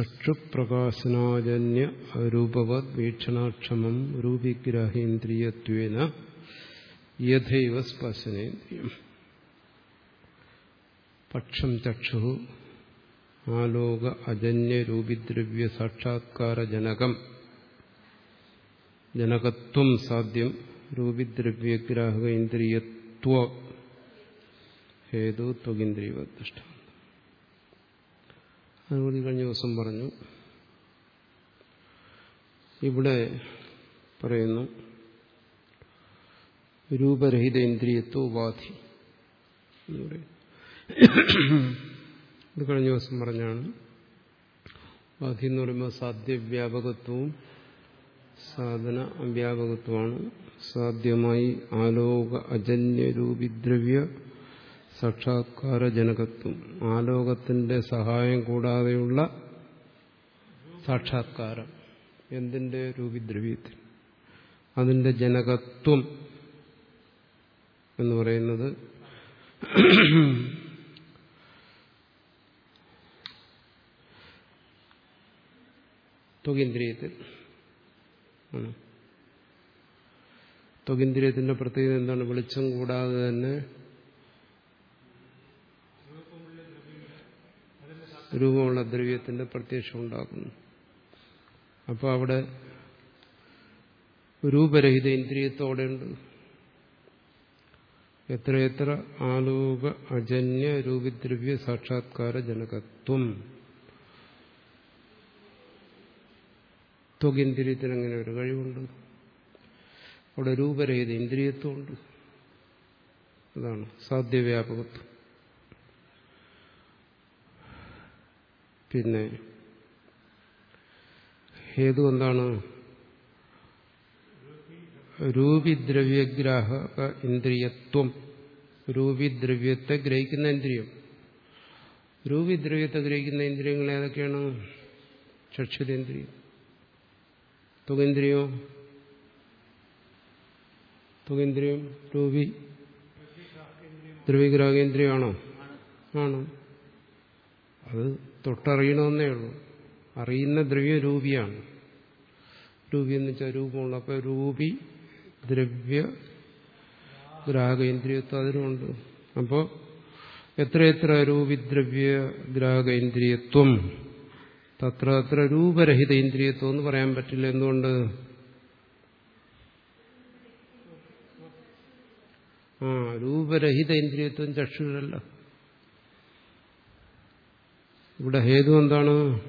ചക്ഷുപ്രകാശനാജന്യ രൂപവത് വീക്ഷണാക്ഷമം രൂപിഗ്രാഹേന്ദ്രിയത്വേന യഥൈവ സ്പശനേന്ദ്രിയം പക്ഷം ചക്ഷു ആലോക അജന്യ രൂപിദ്രവ്യ സാക്ഷാത്കാരജനകം ജനകത്വം സാധ്യം രൂപിദ്രവ്യഗ്രാഹക ഇന്ദ്രിയത്വ ഹേതു ത്വകിന്ദ്രിയവദൃഷ്ട അതുകൊണ്ട് കഴിഞ്ഞ ദിവസം പറഞ്ഞു. ഇവിടെ പറയുന്നു രൂപരഹിത ഇന്ദ്രിയത്വ ഉപാധി എന്ന് പറയും ഇത് കഴിഞ്ഞ ദിവസം പറഞ്ഞാണ്. ഉപാധി എന്ന് പറയുമ്പോൾ സാധ്യവ്യാപകത്വവും സാധന അവ്യാപകത്വമാണ്. സാധ്യമായി ആലോക അജന്യ രൂപിദ്രവ്യ സാക്ഷാത്കാരജനകത്വം. ആലോകത്തിന്റെ സഹായം കൂടാതെയുള്ള സാക്ഷാത്കാരം. എന്തിന്റെ രൂപിദ്രവ്യത്തിൽ അതിന്റെ ജനകത്വം എന്ന് പറയുന്നത് ത്വകേന്ദ്രിയത്തിൽ ത്വകേന്ദ്രിയത്തിന്റെ പ്രത്യേകത എന്താണ്? വെളിച്ചം കൂടാതെ തന്നെ രൂപമുള്ള ദ്രവ്യത്തിന്റെ പ്രത്യക്ഷം ഉണ്ടാക്കുന്നു. അപ്പോൾ അവിടെ രൂപരഹിത ഇന്ദ്രിയത്തോടെയുണ്ട്. എത്രയെത്ര ആലോക അജന്യ രൂപിദ്രവ്യ സാക്ഷാത്കാര ജനകത്വം. ത്വകിന്ദ്രിയത്തിന് അങ്ങനെ ഒരു കഴിവുണ്ട്. അവിടെ രൂപരഹിത ഇന്ദ്രിയത്വമുണ്ട്. അതാണ് സാധ്യവ്യാപകത്വം. പിന്നെ ഹേതു എന്താണ്? രൂപിദ്രവ്യഗ്രാഹക ഇന്ദ്രിയത്വം. രൂപിദ്രവ്യത്തെ ഗ്രഹിക്കുന്ന ഇന്ദ്രിയം. രൂപിദ്രവ്യത്തെ ഗ്രഹിക്കുന്ന ഇന്ദ്രിയങ്ങൾ ഏതൊക്കെയാണ്? ചക്ഷുരേന്ദ്രിയം തുകേന്ദ്രിയോ തുകേന്ദ്രിയം രൂപി ദ്രവ്യഗ്രാഹേന്ദ്രിയമാണോ ആണ്. അത് തൊട്ടറിയണമെന്നേ ഉള്ളൂ. അറിയുന്ന ദ്രവ്യ രൂപിയാണ് രൂപി എന്ന് വെച്ചാൽ രൂപമുള്ള അപ്പൊ രൂപി ദ്രവ്യ ഗ്രാഹകേന്ദ്രിയത്വം അതിനുണ്ട് അപ്പോൾ എത്രയെത്ര രൂപിദ്രവ്യ ഗ്രാഹകേന്ദ്രിയത്വം തത്ര അത്ര രൂപരഹിത ഇന്ദ്രിയത്വം എന്ന് പറയാൻ പറ്റില്ല. എന്തുകൊണ്ട്? ആ രൂപരഹിത ഇന്ദ്രിയത്വം ചക്ഷുരല്ല. ഇവിടെ ഹേതു എന്താണ്?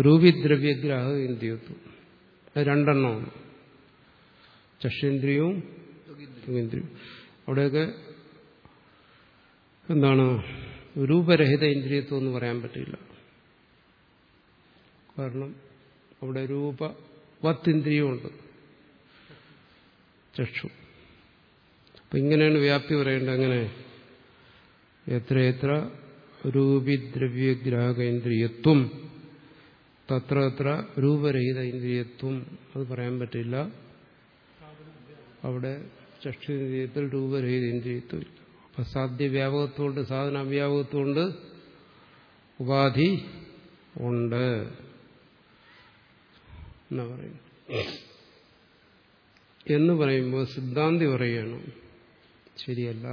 രൂപിദ്രവ്യഗ്രാഹ ഇന്ദ്രിയത്വം. രണ്ടെണ്ണമാണ്. ചക്ഷേന്ദ്രിയവും അവിടെയൊക്കെ എന്താണ്? രൂപരഹിത ഇന്ദ്രിയത്വം എന്ന് പറയാൻ പറ്റില്ല. കാരണം അവിടെ രൂപ വത്തിന്ദ്രിയമുണ്ട് ചക്ഷു. അപ്പം ഇങ്ങനെയാണ് വ്യാപ്തി പറയേണ്ടത്. അങ്ങനെ എത്ര എത്ര രൂപിദ്രവ്യഗ്രാഹക ഇന്ദ്രിയത്വം തത്ര അത്ര രൂപരഹിത ഇന്ദ്രിയത്വം അത് പറയാൻ പറ്റില്ല. അവിടെ ചക്ഷുന്ദ്രിയത്തിൽ രൂപരഹിത ഇന്ദ്രിയത്വം ഇല്ല. അപ്പൊ സാധ്യ വ്യാപകത്വമുണ്ട് സാധന അവ്യാപകത്വമുണ്ട് ഉപാധി ഉണ്ട് എന്നാ പറയുന്നു എന്ന് പറയുമ്പോൾ സിദ്ധാന്തി പറയണം ശരിയല്ല.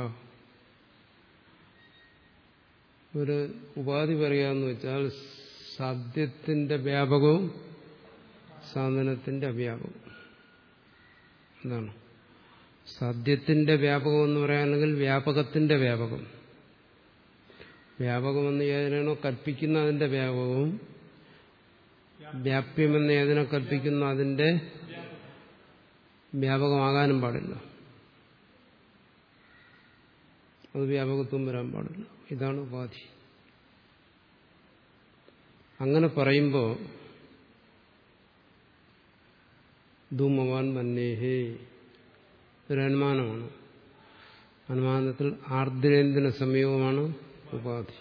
ഒരു ഉപാധി പറയാന്ന് വെച്ചാൽ സാധ്യത്തിന്റെ വ്യാപകവും സാധനത്തിന്റെ അവ്യാപകവും. എന്താണ് സാധ്യത്തിന്റെ വ്യാപകം എന്ന് പറയാണെങ്കിൽ വ്യാപകത്തിന്റെ വ്യാപകം. വ്യാപകമെന്ന് ഏതിനാണോ കൽപ്പിക്കുന്ന അതിന്റെ വ്യാപകവും വ്യാപ്യമെന്ന് ഏതിനോ കൽപ്പിക്കുന്ന അതിന്റെ വ്യാപകമാകാനും പാടില്ല. അത് വ്യാപകത്വം വരാൻ പാടില്ല. ഇതാണ് ഉപാധി. അങ്ങനെ പറയുമ്പോൾ ധൂമവാൻ മന്നേഹേ ഒരു അനുമാനമാണ്. അനുമാനത്തിൽ ആർദ്രേന്ദ്രന സമീപമാണ് ഉപാധി.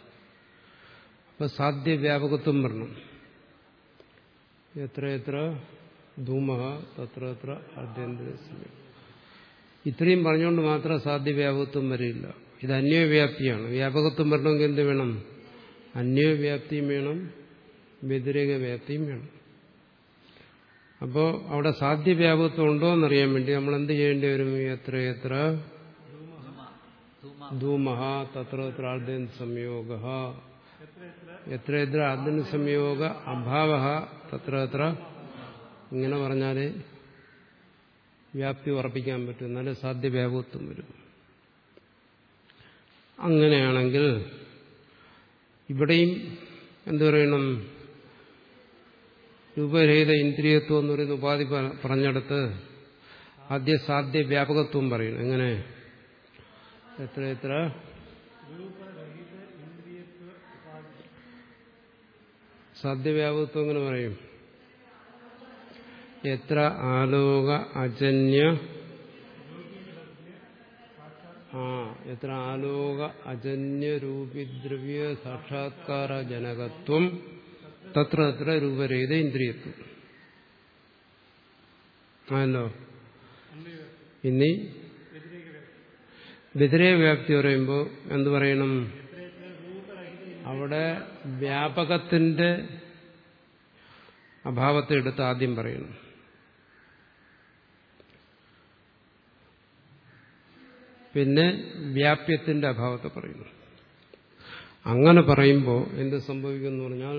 അപ്പൊ സാധ്യ വ്യാപകത്വം വരണം. എത്ര എത്ര? ധൂമ തത്ര എത്ര ആർദ്രേന്ദ്ര സമയം ഇത്രയും പറഞ്ഞുകൊണ്ട് മാത്രം സാധ്യ വ്യാപകത്വം വരില്ല. ഇത് അന്യവ്യാപ്തിയാണ്. വ്യാപകത്വം വരണമെങ്കിൽ എന്ത് വേണം? അന്യവ്യാപ്തിയും വേണം വ്യതിരേക വ്യാപ്തിയും വേണം. അപ്പോൾ അവിടെ സാധ്യ സാധ്യവ്യാപകത്വം ഉണ്ടോ എന്നറിയാൻ വേണ്ടി നമ്മൾ എന്ത് ചെയ്യേണ്ടി വരും? എത്ര എത്ര? ധൂമഹ തത്ര എത്ര ആദ്യം സംയോഗ. എത്ര എത്ര? ആദ്യ സംയോഗ അഭാവ തത്ര എത്ര ഇങ്ങനെ പറഞ്ഞാലേ വ്യാപ്തി ഉറപ്പിക്കാൻ പറ്റും. എന്നാലേ സാധ്യവ്യാപകത്വം വരും. അങ്ങനെയാണെങ്കിൽ ഇവിടെയും എന്തു പറയണം? രൂപരഹിത ഇന്ദ്രിയത്വം എന്ന് പറയുന്ന ഉപാധി പറഞ്ഞെടുത്ത് ആദ്യ സാധ്യ വ്യാപകത്വം പറയണം. എങ്ങനെ? എത്ര എത്ര? സാധ്യവ്യാപകത്വം എങ്ങനെ പറയും? എത്ര? ആലോക അജന്യ ആ എത്ര ആലോക അജന്യരൂപിദ്രവ്യ സാക്ഷാത്കാര ജനകത്വം തത്ര തത്ര രൂപരഹിത ഇന്ദ്രിയത്വം. ആണല്ലോ? ഇനി വ്യതിരേക വ്യാപ്തി പറയുമ്പോൾ എന്ത് പറയണം? അവിടെ വ്യാപകത്തിന്റെ അഭാവത്തെ എടുത്ത് ആദ്യം പറയണം. പിന്നെ വ്യാപ്യത്തിന്റെ അഭാവത്തെ പറയുന്നു. അങ്ങനെ പറയുമ്പോൾ എന്ത് സംഭവിക്കുമെന്ന് പറഞ്ഞാൽ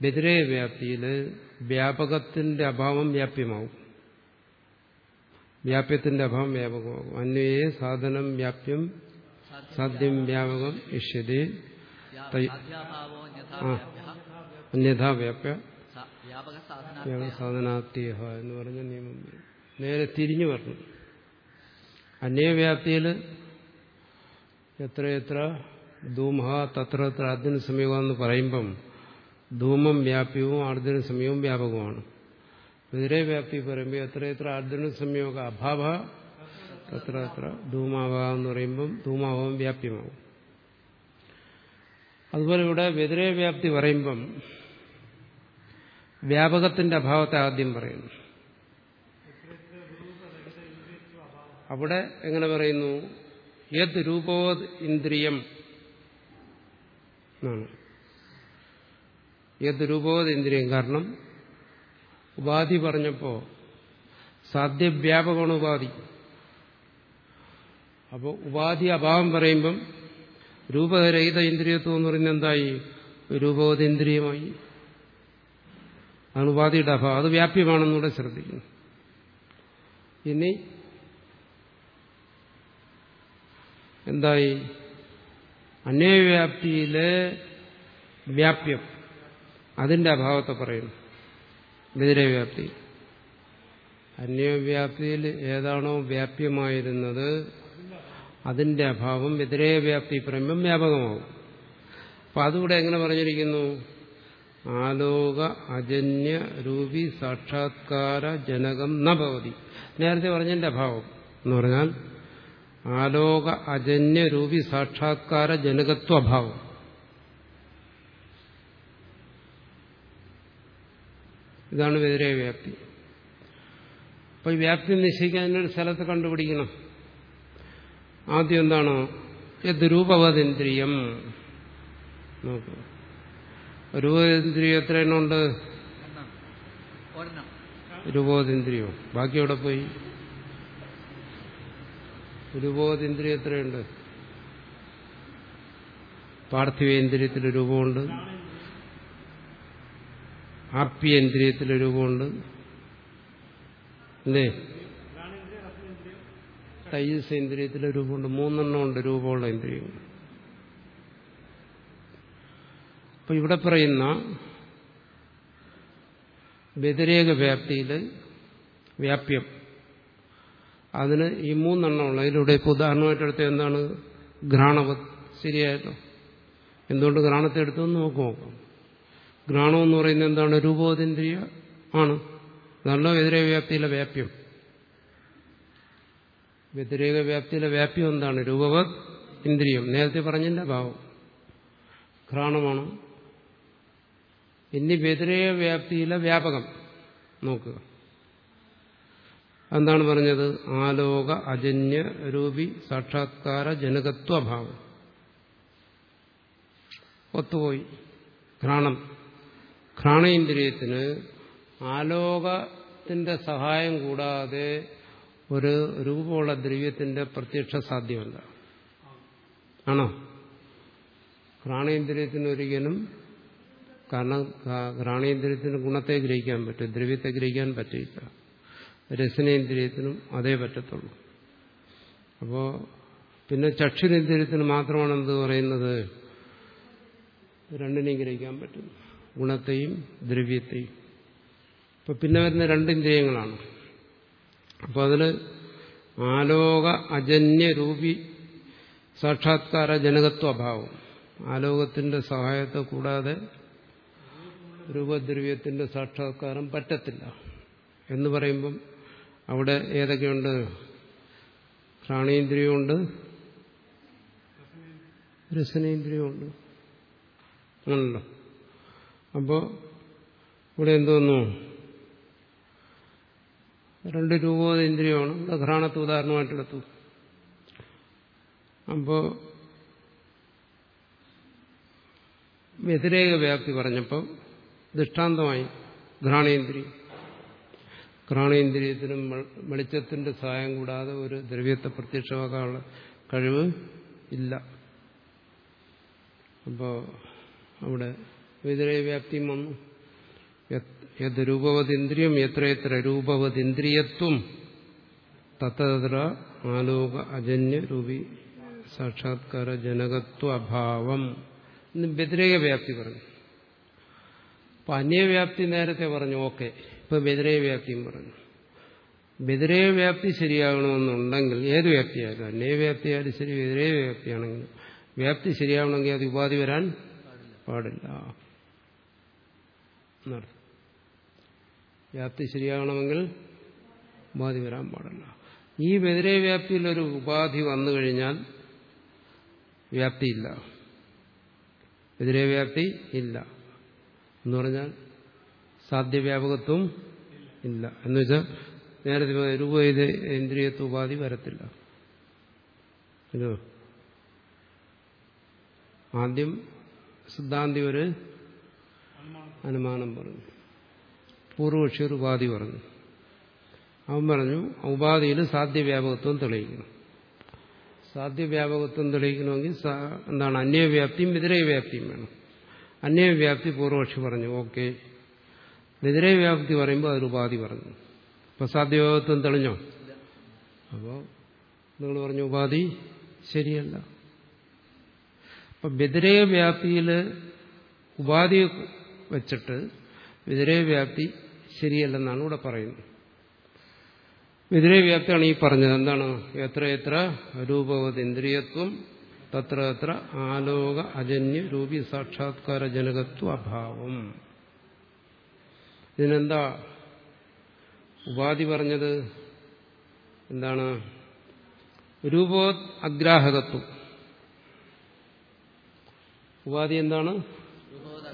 വ്യതിരേക വ്യാപ്തിയിൽ വ്യാപകത്തിന്റെ അഭാവം വ്യാപ്യമാവും. വ്യാപ്യത്തിന്റെ അഭാവം വ്യാപകമാകും. അന്വയെ സാധനം വ്യാപ്യം സാധ്യം വ്യാപകം ഇഷ്യതി അന്യഥാ വ്യാപ്യ സാധനാത്യഹ എന്ന് പറഞ്ഞ നിയമം നേരെ തിരിഞ്ഞു വരണം. അന്യവ്യാപ്തിയിൽ എത്രയെത്ര ധൂമ തത്ര എത്ര അർജുന സമീപം പറയുമ്പം ധൂമം വ്യാപ്യവും അർജുന സമയവും വ്യാപകമാണ്. എതിരെ വ്യാപ്തി പറയുമ്പോൾ എത്രയെത്ര അർജുന സംയോഗ അഭാവ തത്ര എത്ര ധൂമാഭാവം എന്ന് പറയുമ്പം ധൂമാഭാവം വ്യാപ്യമാവും. അതുപോലെ ഇവിടെ വ്യതിരേ വ്യാപ്തി പറയുമ്പം വ്യാപകത്തിന്റെ അഭാവത്തെ ആദ്യം പറയുന്നു. അവിടെ എങ്ങനെ പറയുന്നു? യത് രൂപോത് ഇന്ദ്രിയം. എന്നാണ്. യത് രൂപോത് ഇന്ദ്രിയം. കാരണം ഉപാധി പറഞ്ഞപ്പോ സാധ്യവ്യാപകമാണ് ഉപാധി. അപ്പോൾ ഉപാധി അഭാവം പറയുമ്പം രൂപരഹിത ഇന്ദ്രിയത്വം എന്ന് പറയുന്നത് എന്തായി? രൂപോതേന്ദ്രിയമായി അതാണ് ഉപാധിയുടെ അഭാവം. അത് വ്യാപ്യമാണെന്നൂടെ ശ്രദ്ധിക്കുന്നു. ഇനി എന്തായി? അന്യവ്യാപ്തിയിലെ വ്യാപ്യം. അതിന്റെ അഭാവത്തെ പറയുന്നു. വ്യതിരവ്യാപ്തി അന്യവ്യാപ്തിയിൽ ഏതാണോ വ്യാപ്യമായിരുന്നത് അതിന്റെ അഭാവം വ്യതിരേകവ്യാപ്തി പറയുമ്പം വ്യാപകമാവും. അപ്പൊ അതുകൂടെ എങ്ങനെ പറഞ്ഞിരിക്കുന്നു? ആലോക അജന്യ രൂപി സാക്ഷാത്കാര ജനകം നഭവതി നേരത്തെ പറഞ്ഞതിന്റെ അഭാവം എന്ന് പറഞ്ഞാൽ ആലോക അജന്യ രൂപി സാക്ഷാത്കാര ജനകത്വഭാവം. ഇതാണ് വ്യതിരേക വ്യാപ്തി. അപ്പൊ ഈ വ്യാപ്തി നിശ്ചയിക്കാൻ ഒരു സ്ഥലത്ത് കണ്ടുപിടിക്കണം. ആദ്യം എന്താണ്? യത് രൂപവതേന്ദ്രിയം. നോക്കൂ. രൂപേന്ദ്രിയം എത്ര എണ്ണമുണ്ട് രൂപതേന്ദ്രിയോ ബാക്കി എവിടെ പോയി? രൂപോതേന്ദ്രിയം എത്രയുണ്ട്? പാർത്ഥിവേന്ദ്രിയത്തിൽ രൂപമുണ്ട്. ആപ്യേന്ദ്രിയത്തിൽ രൂപമുണ്ട്. അല്ലേ? തയ്യസേന്ദ്രിയത്തിൽ രൂപമുണ്ട്. മൂന്നെണ്ണം ഉണ്ട് രൂപമുള്ള ഇന്ദ്രിയങ്ങൾ. അപ്പൊ ഇവിടെ പറയുന്ന വ്യതിരേക വ്യാപ്തിയിൽ വ്യാപ്യം. അതിന് ഈ മൂന്നെണ്ണമുള്ള അതിലൂടെ ഇപ്പോൾ ഉദാഹരണമായിട്ടെടുത്ത എന്താണ്? ഘ്രാണവത് ശരിയായല്ലോ. എന്തുകൊണ്ട് ഘ്രാണത്തെ എടുത്തു നമുക്ക് നോക്കാം. ഘ്രാണം എന്ന് പറയുന്നത് എന്താണ്? രൂപോതിന്ദ്രിയ ആണ്. നല്ല വ്യതിരേക വ്യാപ്തിയിലെ വ്യാപ്യം. വ്യതിരേക വ്യാപ്തിയിലെ വ്യാപ്യം എന്താണ്? രൂപവത് ഇന്ദ്രിയം നേരത്തെ പറഞ്ഞതിന്റെ ഭാവം. ഘ്രാണമാണ്. ഇനി വ്യതിരേക വ്യാപ്തിയിലെ വ്യാപകം നോക്കുക. എന്താണ് പറഞ്ഞത്? ആലോക അജന്യ രൂപി സാക്ഷാത്കാര ജനകത്വഭാവം. ഒത്തുപോയി. ഘ്രാണം. ഘ്രാണേന്ദ്രിയത്തിന് ആലോകത്തിന്റെ സഹായം കൂടാതെ ഒരു രൂപമുള്ള ദ്രവ്യത്തിന്റെ പ്രത്യക്ഷ സാധ്യമല്ല. ആണോ? ഘ്രാണേന്ദ്രിയത്തിന് ഒരിക്കലും കാരണം ഘ്രാണേന്ദ്രിയത്തിന് ഗുണത്തെ ഗ്രഹിക്കാൻ പറ്റും. ദ്രവ്യത്തെ ഗ്രഹിക്കാൻ പറ്റില്ല. രസനേന്ദ്രിയത്തിനും അതേ പറ്റത്തുള്ളൂ. അപ്പോ പിന്നെ ചക്ഷുരേന്ദ്രിയത്തിന് മാത്രമാണ് എന്ത് പറയുന്നത്? രണ്ടിനെയും ഗ്രഹിക്കാൻ പറ്റും. ഗുണത്തെയും ദ്രവ്യത്തെയും. ഇപ്പൊ പിന്നെ വരുന്ന രണ്ട് ഇന്ദ്രിയങ്ങളാണ്. അപ്പൊ അതിൽ ആലോക അജന്യ രൂപി സാക്ഷാത്കാര ജനകത്വ അഭാവം ആലോകത്തിന്റെ സഹായത്തെ കൂടാതെ രൂപദ്രവ്യത്തിന്റെ സാക്ഷാത്കാരം പറ്റത്തില്ല. എന്ന് പറയുമ്പം അവിടെ ഏതൊക്കെയുണ്ട്? ഘ്രാണേന്ദ്രിയമുണ്ട് രസനേന്ദ്രിയമുണ്ട്. അങ്ങനല്ലോ. അപ്പോൾ ഇവിടെ എന്തോന്നു രണ്ട് രൂപോധേന്ദ്രിയമാണ് ഇവിടെ ഘ്രാണത്തെ ഉദാഹരണമായിട്ടെടുത്തു അപ്പോൾ വ്യതിരേക വ്യാപ്തി പറഞ്ഞപ്പോൾ ദൃഷ്ടാന്തമായി ഘ്രാണേന്ദ്രിയം. ഘ്രാണേന്ദ്രിയത്തിനും വെളിച്ചത്തിന്റെ സഹായം കൂടാതെ ഒരു ദ്രവ്യത്തെ പ്രത്യക്ഷമാക്കാനുള്ള കഴിവ് ഇല്ല. അപ്പോൾ അവിടെ വ്യതിരേക വ്യാപ്തിയും വന്നു. യത് രൂപവതിന്ദ്രിയം എത്ര എത്ര രൂപവതിന്ദ്രിയത്വം. തത്തത്ര ആലോക അജന്യ രൂപി സാക്ഷാത്കാര ജനകത്വ അഭാവം എന്ന് വ്യതിരേക വ്യാപ്തി പറഞ്ഞു. അപ്പൊ അന്യവ്യാപ്തി നേരത്തെ പറഞ്ഞു ഓക്കെ. ഇപ്പൊ വ്യതിരേക വ്യാപ്തിയും പറഞ്ഞു. വ്യതിരേക വ്യാപ്തി ശരിയാകണമെന്നുണ്ടെങ്കിൽ ഏത് വ്യാപ്തിയായാലും അന്യവ്യാപ്തിയായാലും ശരി വ്യതിരേക വ്യാപ്തിയാണെങ്കിലും. വ്യാപ്തി ശരിയാവണമെങ്കിൽ അത് ഉപാധി വരാൻ പാടില്ല. വ്യാപ്തി ശരിയാകണമെങ്കിൽ ഉപാധി വരാൻ പാടില്ല. ഈ വ്യതിരേ വ്യാപ്തിയിൽ ഒരു ഉപാധി വന്നു കഴിഞ്ഞാൽ വ്യാപ്തിയില്ല വ്യതിരേ വ്യാപ്തി ഇല്ല. എന്ന് പറഞ്ഞാൽ സാധ്യവ്യാപകത്വം ഇല്ല. എന്നുവെച്ചാൽ നേരത്തെ രൂപ ഇന്ദ്രിയത്വ ഉപാധി വരത്തില്ല. ആദ്യം സിദ്ധാന്തി ഒരു അനുമാനം പറഞ്ഞു. പൂർവപക്ഷി ഒരു ഉപാധി പറഞ്ഞു. അവൻ പറഞ്ഞു ഉപാധിയിൽ സാധ്യവ്യാപകത്വം തെളിയിക്കണം. സാധ്യവ്യാപകത്വം തെളിയിക്കണമെങ്കിൽ എന്താണ് അന്യവ്യാപ്തിയും വിതരവ്യാപ്തിയും വേണം. അന്യവ്യാപ്തി പൂർവപക്ഷി പറഞ്ഞു ഓക്കെ വ്യതിരേവ്യാപ്തി പറയുമ്പോൾ അതൊരു ഉപാധി പറഞ്ഞു. ഇപ്പൊ സാധ്യവ്യാപകത്വം തെളിഞ്ഞോ? അപ്പോൾ നിങ്ങൾ പറഞ്ഞു ഉപാധി ശരിയല്ല. അപ്പൊ വ്യതിരേക വ്യാപ്തിയിൽ ഉപാധി വച്ചിട്ട് വ്യതിരേക വ്യാപ്തി ശരിയല്ലെന്നാണ് ഇവിടെ പറയുന്നത്. വ്യതിരേക വ്യാപ്തിയാണ് ഈ പറഞ്ഞത്. എന്താണ്? എത്ര എത്ര രൂപവത് ഇന്ദ്രിയത്വം തത്ര എത്ര ആലോക അജന്യ രൂപി സാക്ഷാത്കാര ജനകത്വ അഭാവം. ഇതിനെന്താ ഉപാധി പറഞ്ഞത്? എന്താണ്? രൂപോ അഗ്രാഹകത്വം ഉപാധി എന്താണ്?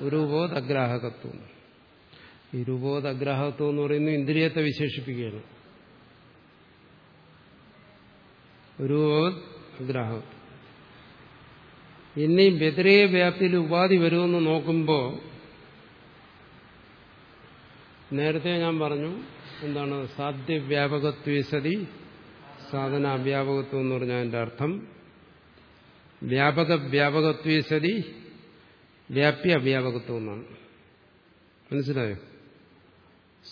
രൂപോദഗ്രാഹകത്വം. ഈ രൂപോദഗ്രാഹകത്വം എന്ന് പറയുന്നത് ഇന്ദ്രിയത്തെ വിശേഷിപ്പിക്കുകയാണ്. രൂപോദഗ്രാഹകത്വം. ഇനിയും ഇനി വ്യതിരേക വ്യാപ്തിയിൽ ഉപാധി വരുമെന്ന് നോക്കുമ്പോൾ നേരത്തെ ഞാൻ പറഞ്ഞു എന്താണ് സാധ്യവ്യാപകത്വസതി സാധന അവ്യാപകത്വം എന്ന് പറഞ്ഞാൽ എന്റെ അർത്ഥം. വ്യാപക വ്യാപകത്വ സതി വ്യാപ്യ അവ്യാപകത്വം എന്നാണ്. മനസ്സിലായോ?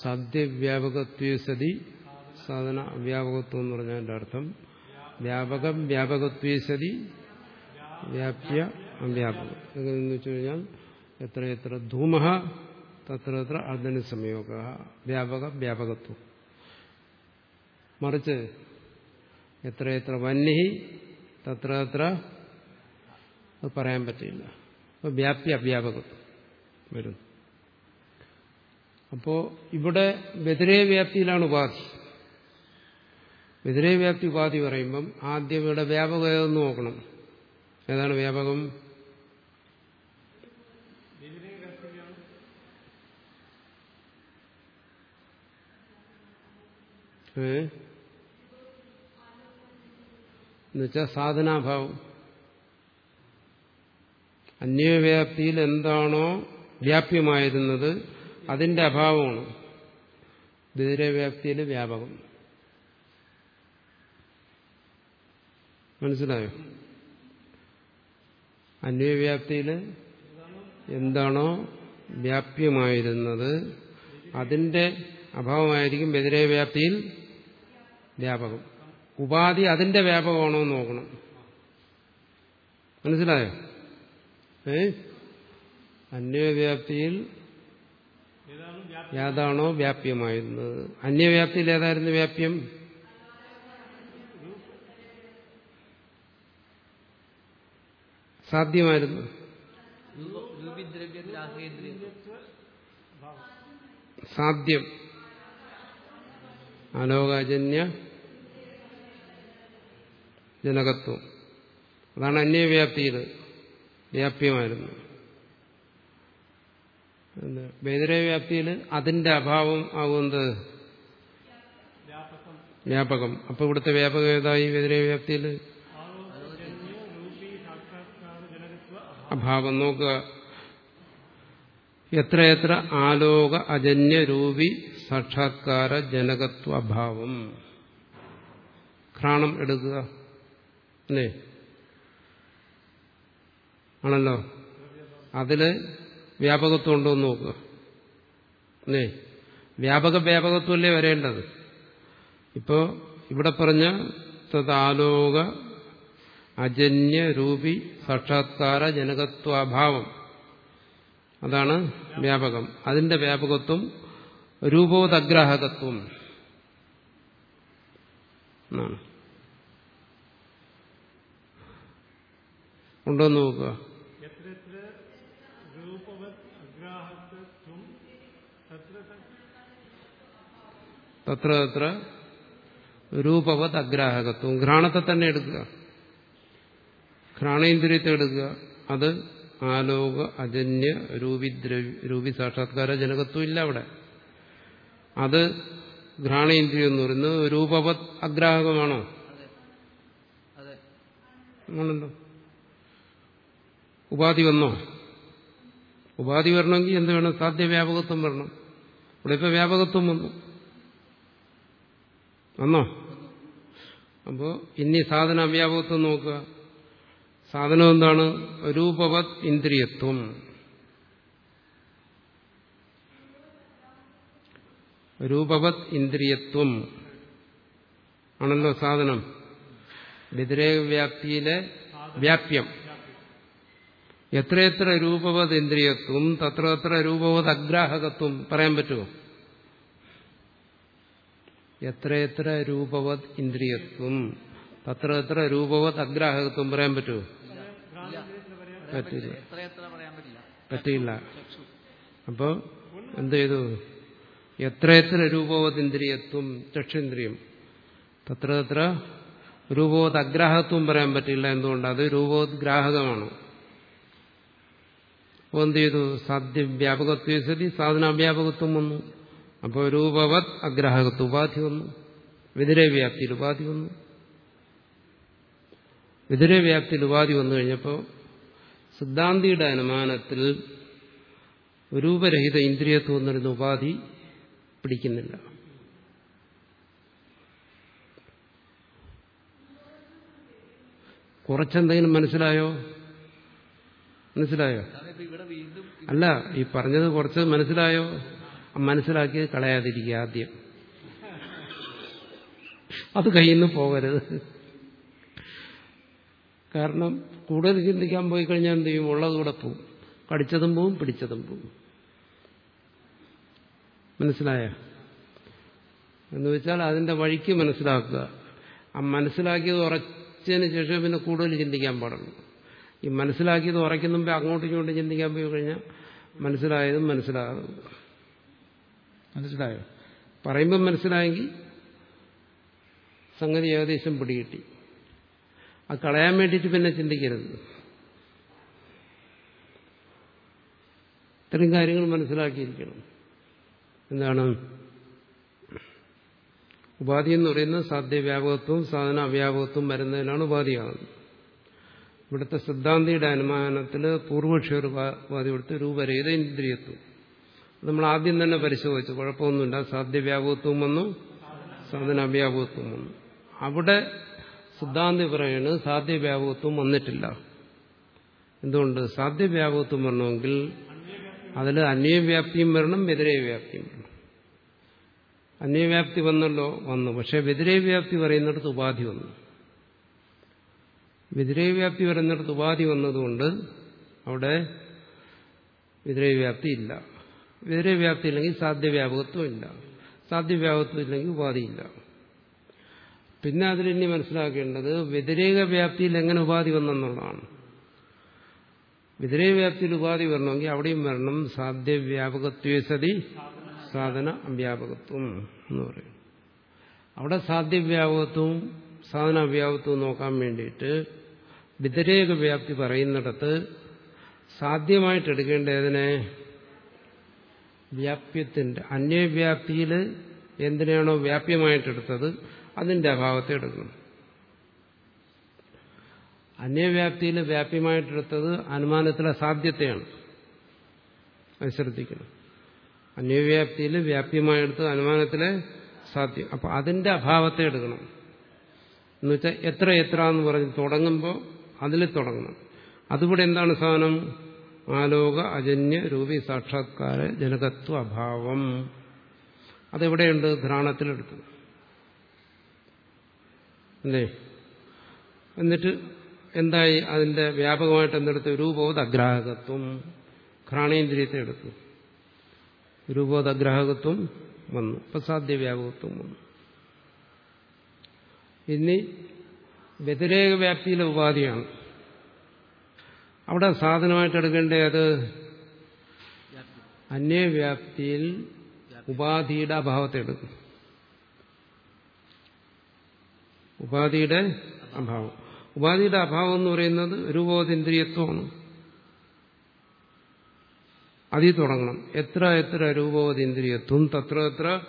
സാധ്യവ്യാപകത്വസതി സാധന അവ്യാപകത്വം എന്ന് പറഞ്ഞാൽ എന്റെ അർത്ഥം. വ്യാപകം വ്യാപകത്വ സതി വ്യാപ്യ അവ്യാപകം. എന്ന് വെച്ച് കഴിഞ്ഞാൽ എത്ര എത്ര ധൂമ തത്ര തത്ര അർദ്ധന സംയോഗ. വ്യാപക വ്യാപകത്വം. മറിച്ച് എത്ര എത്ര വന്നി തത്ര എത്ര അത് പറയാൻ പറ്റില്ല അപ്പോൾ വ്യാപ്തി അവ്യാപകത്വം വരും അപ്പോൾ ഇവിടെ വ്യതിരേ വ്യാപ്തിയിലാണ് ഉപാധി. വ്യതിരേ വ്യാപ്തി ഉപാധി പറയുമ്പം ആദ്യം ഇവിടെ വ്യാപകം ഏതെന്ന് നോക്കണം. ഏതാണ് വ്യാപകം? എന്നുവെച്ചാൽ സാധനാഭാവം അന്യവ്യാപ്തിയിൽ എന്താണോ വ്യാപ്യമായിരുന്നത് അതിന്റെ അഭാവമാണ് വിതിരവ്യാപ്തിയിൽ വ്യാപകം മനസ്സിലായോ അന്വയവ്യാപ്തിയിൽ എന്താണോ വ്യാപ്യമായിരുന്നത് അതിന്റെ അഭാവമായിരിക്കും വ്യതിരേവ്യാപ്തിയിൽ വ്യാപകം. ഉപാധി അതിന്റെ വ്യാപകമാണോ എന്ന് നോക്കണം. മനസ്സിലായോ? ഏ? അന്യവ്യാപ്തിയിൽ ഏതാണോ വ്യാപ്യമായിരുന്നത്? അന്യവ്യാപ്തിയിൽ ഏതായിരുന്നു വ്യാപ്യം? സാധ്യമായിരുന്നു. സാധ്യം. ആലോകാജന്യ ജനകത്വം. അതാണ് അന്യവ്യാപ്തിയിൽ വ്യാപ്യമായിരുന്നു വേദനവ്യാപ്തിയിൽ അതിന്റെ അഭാവം ആകുന്നത് വ്യാപകം. അപ്പൊ ഇവിടുത്തെ വ്യാപകം ഏതായി വേദനവ്യാപ്തിയിൽ അഭാവം. നോക്കുക. എത്രയെത്ര ആലോക അജന്യ രൂപി സാക്ഷാത്കാര ജനകത്വ അഭാവം ഘ്രാണം എടുക്കുക. അല്ലേ? ആണല്ലോ? അതിൽ വ്യാപകത്വം ഉണ്ടോ എന്ന് നോക്കുക. അല്ലേ? വ്യാപക വ്യാപകത്വമല്ലേ വരേണ്ടത്? ഇപ്പോ ഇവിടെ പറഞ്ഞ തദാലോക അജന്യ രൂപി സാക്ഷാത്കാര ജനകത്വാഭാവം. അതാണ് വ്യാപകം. അതിന്റെ വ്യാപകത്വം രൂപോദഗ്രാഹകത്വം. എന്നാണ്. നോക്കുക. തത്ര തത്ര രൂപവത് അഗ്രാഹകത്വം ഘ്രാണത്തെ തന്നെ എടുക്കുക. ഘ്രാണേന്ദ്രിയത്തെ എടുക്കുക. അത് ആലോക അജന്യ രൂപി രൂപി സാക്ഷാത്കാര ജനകത്വം ഇല്ല അവിടെ. അത് ഘ്രാണേന്ദ്രിയം എന്ന് പറയുന്നത് രൂപവത് അഗ്രാഹകമാണോ? ആണല്ലോ ഉപാധി വന്നോ? ഉപാധി വരണമെങ്കിൽ എന്ത് വേണം? സാധ്യ വ്യാപകത്വം വരണം. ഇവിടെ ഇപ്പൊ വ്യാപകത്വം വന്നു. വന്നോ? അപ്പോ ഇനി സാധന അവ്യാപകത്വം നോക്കുക. സാധനം എന്താണ്? രൂപവത് ഇന്ദ്രിയത്വം. രൂപവത് ഇന്ദ്രിയത്വം ആണല്ലോ സാധനം. വ്യതിരേക വ്യാപ്തിയിലെ വ്യാപ്യം. എത്രയെത്ര രൂപവത് ഇന്ദ്രിയത്വം തത്ര രൂപവത് അഗ്രാഹകത്വം പറയാൻ പറ്റുമോ? എത്രയെത്ര രൂപവത് ഇന്ദ്രിയത്വം തത്ര എത്ര രൂപവത് അഗ്രാഹകത്വം പറയാൻ പറ്റുമോ? പറ്റില്ല. പറ്റില്ല. അപ്പോ എന്ത് ചെയ്തു? എത്രയെത്ര രൂപവത് ചക്ഷേന്ദ്രിയം. തത്ര തത്ര അഗ്രാഹത്വം പറയാൻ പറ്റില്ല എന്തുകൊണ്ട്? അത് രൂപവത് ഗ്രാഹകമാണ് അപ്പോൾ എന്ത് ചെയ്തു? സാധ്യ വ്യാപകത്വ സ്ഥിതി സാധന വ്യാപകത്വം വന്നു. അപ്പോൾ രൂപവത് അഗ്രാഹകത്വം ഉപാധി വന്നു. വിതിരവ്യാപ്തിയിൽ ഉപാധി വന്നു. വിതിരവ്യാപ്തിയിൽ ഉപാധി വന്നു കഴിഞ്ഞപ്പോൾ സിദ്ധാന്തിയുടെ അനുമാനത്തിൽ രൂപരഹിത ഇന്ദ്രിയത്വം എന്നൊരു ഉപാധി പിടിക്കുന്നില്ല. കുറച്ചെന്തെങ്കിലും മനസ്സിലായോ? മനസ്സിലായോ? അല്ല ഈ പറഞ്ഞത് കുറച്ച് മനസ്സിലായോ? മനസ്സിലാക്കി കളയാതിരിക്കുക ആദ്യം. അത് കയ്യിൽ നിന്ന് പോകരുത്. കാരണം കൂടുതൽ ചിന്തിക്കാൻ പോയി കഴിഞ്ഞാൽ എന്ത് ചെയ്യും? ഉള്ളത് കൂടെ പോവും. കടിച്ചതും പോവും പിടിച്ചതും പോവും. മനസ്സിലായ? എന്ന് വെച്ചാൽ അതിന്റെ വഴിക്ക് മനസ്സിലാക്കുക. ആ മനസ്സിലാക്കിയത് ഉറച്ചതിന് ശേഷം പിന്നെ കൂടുതൽ ചിന്തിക്കാൻ പാടുള്ളൂ. ഈ മനസ്സിലാക്കിയത് ഉറയ്ക്കുന്ന മുമ്പേ അങ്ങോട്ടും ഇങ്ങോട്ടും ചിന്തിക്കാൻ പോയി കഴിഞ്ഞാൽ മനസ്സിലായതും മനസ്സിലാകും മനസ്സിലായോ? പറയുമ്പം മനസ്സിലായെങ്കിൽ സംഗതി ഏകദേശം പിടികിട്ടി. അത് കളയാൻ വേണ്ടിയിട്ട് പിന്നെ ചിന്തിക്കരുത്. ഇത്തരം കാര്യങ്ങൾ മനസ്സിലാക്കിയിരിക്കണം. എന്താണ്? ഉപാധി എന്ന് പറയുന്നത് സാധ്യ വ്യാപകത്വവും സാധന അവ്യാപകത്വവും വരുന്നതിനാണ് ഉപാധിയാകുന്നത് ഇവിടുത്തെ സിദ്ധാന്തിയുടെ അനുമാനത്തിൽ പൂർവക്ഷി ഒരു ഉപാധി കൊടുത്ത് രൂപരഹിത ഇന്ദ്രിയത്വം. നമ്മൾ ആദ്യം തന്നെ പരിശോധിച്ചു. കുഴപ്പമൊന്നുമില്ല. സാധ്യവ്യാപകത്വം വന്നു. സാധന അവ്യാപകത്വം വന്നു. അവിടെ സിദ്ധാന്തി പറയുന്നത് സാധ്യവ്യാപകത്വം വന്നിട്ടില്ല. എന്തുകൊണ്ട്? സാധ്യവ്യാപകത്വം വരണമെങ്കിൽ അതിൽ അന്യവ്യാപ്തിയും വരണം വ്യതിരയ വ്യാപ്തിയും അന്യവ്യാപ്തി വന്നല്ലോ വന്നു. പക്ഷെ വ്യതിരേവ്യാപ്തി പറയുന്നിടത്ത് ഉപാധി വന്നു. വ്യതിരേവ്യാപ്തി വരുന്നിടത്ത് ഉപാധി വന്നതുകൊണ്ട് അവിടെ വ്യതിരേവ്യാപ്തി ഇല്ല. വ്യതിരേവ്യാപ്തി ഇല്ലെങ്കിൽ സാധ്യവ്യാപകത്വം ഇല്ല. സാധ്യവ്യാപകത്വം ഇല്ലെങ്കിൽ ഉപാധിയില്ല പിന്നെ അതിലിനി മനസ്സിലാക്കേണ്ടത് വ്യതിരേക വ്യാപ്തിയിൽ എങ്ങനെ ഉപാധി വന്നെന്നുള്ളതാണ്. വ്യതിരേക വ്യാപ്തിയിൽ ഉപാധി വരണമെങ്കിൽ അവിടെയും വരണം. സാധ്യവ്യാപകത്വേ സതി സാധന അവ്യാപകത്വം എന്ന് പറയും. അവിടെ സാധ്യവ്യാപകത്വവും സാധന അവ്യാപകത്വവും നോക്കാൻ വേണ്ടിയിട്ട് വിതരേക വ്യാപ്തി പറയുന്നിടത്ത് സാധ്യമായിട്ട് എടുക്കേണ്ട ഏതിനെ വ്യാപ്യത്തിന്റെ അന്യവ്യാപ്തിയിൽ എന്തിനാണോ വ്യാപ്യമായിട്ടെടുത്തത് അതിന്റെ അഭാവത്തെ എടുക്കണം. അന്യവ്യാപ്തിയിൽ വ്യാപ്യമായിട്ടെടുത്തത് അനുമാനത്തിലെ സാധ്യതയാണ്. അത് ശ്രദ്ധിക്കണം. അന്യവ്യാപ്തിയിൽ വ്യാപ്യമായെടുത്ത് അനുമാനത്തിലെ സാധ്യം. അപ്പൊ അതിന്റെ അഭാവത്തെ എടുക്കണം. എന്നുവെച്ചാൽ എത്ര എത്ര എന്ന് പറഞ്ഞ് തുടങ്ങുമ്പോൾ അതിൽ തുടങ്ങണം. അതിവിടെ എന്താണ് സാധനം? ആലോക അജന്യ രൂപി സാക്ഷാത്കാര ജനകത്വ അഭാവം. അതെവിടെയുണ്ട്? ഘ്രാണത്തിലെടുത്തു അല്ലേ? എന്നിട്ട് എന്തായി? അതിന്റെ വ്യാപകമായിട്ട് എന്തെടുത്തു? രൂപവത് അഗ്രാഹകത്വം. ഘ്രാണേന്ദ്രിയത്തെ എടുത്തു. രൂപവത് അഗ്രാഹകത്വം വന്നു. അപ്പൊ സാധ്യവ്യാപകത്വം വന്നു. ഇനി വ്യതിരേക വ്യാപ്തിയിലെ ഉപാധിയാണ്. അവിടെ സാധനമായിട്ട് എടുക്കേണ്ടേ അത്? അന്യവ്യാപ്തിയിൽ ഉപാധിയുടെ അഭാവത്തെ എടുക്കും. ഉപാധിയുടെ അഭാവം. ഉപാധിയുടെ അഭാവം എന്ന് പറയുന്നത് രൂപോതിന്ദ്രിയത്വമാണ്. അതിൽ തുടങ്ങണം. എത്ര എത്ര രൂപോതിന്ദ്രിയത്വം തത്ര എത്ര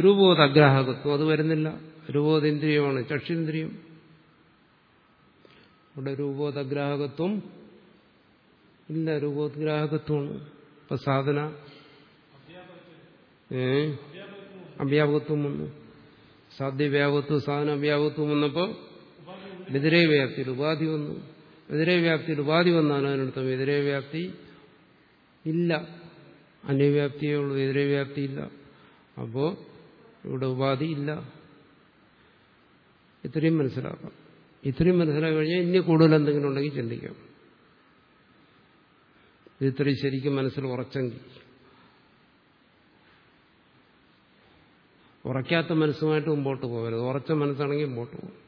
രൂപോദഗ്രാഹകത്വം അത് വരുന്നില്ല. രൂപോതിന്ദ്രിയമാണ് ചക്ഷുന്ദ്രിയം. ഇവിടെ രൂപോദഗ്രാഹകത്വം ഇല്ല. രൂപോദ്ഗ്രാഹകത്വമാണ് ഇപ്പൊ സാധന. ഏ? അവ്യാപകത്വം വന്നു. സാധ്യവ്യാപകത്വം സാധന അവ്യാപകത്വം വന്നപ്പോ എതിരെ വ്യാപ്തിയിൽ ഉപാധി വന്നു. എതിരെ വ്യാപ്തിയിൽ ഉപാധി വന്നാണ് അതിനർത്ഥം എതിരെ വ്യാപ്തി ഇല്ല. അന്യവ്യാപ്തിയേ ഉള്ളൂ എതിരെ വ്യാപ്തി ഇല്ല. അപ്പോ ഇവിടെ ഉപാധി ഇല്ല. ഇത്രയും മനസ്സിലാക്കാം. ഇത്രയും മനസ്സിലാക്കി കഴിഞ്ഞാൽ ഇനി കൂടുതൽ എന്തെങ്കിലും ഉണ്ടെങ്കിൽ ചിന്തിക്കാം. ഇത് ഇത്രയും ശരിക്കും മനസ്സിൽ ഉറച്ചെങ്കിൽ. ഉറയ്ക്കാത്ത മനസ്സുമായിട്ട് മുമ്പോട്ട് പോകരുത്. ഉറച്ച മനസ്സാണെങ്കിൽ മുമ്പോട്ട് പോകും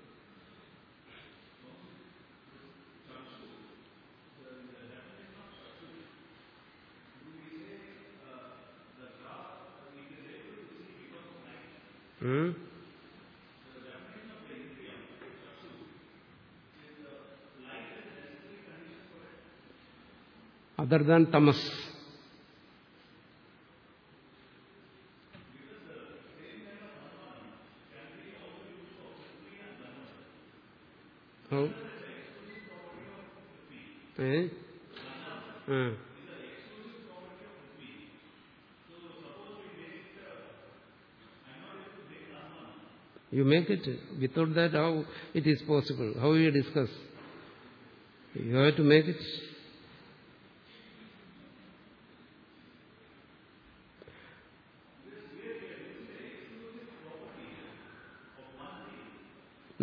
other than tamas. How? Eh? Ah. You make it. Without that, how it is possible? How you discuss? You have to make it.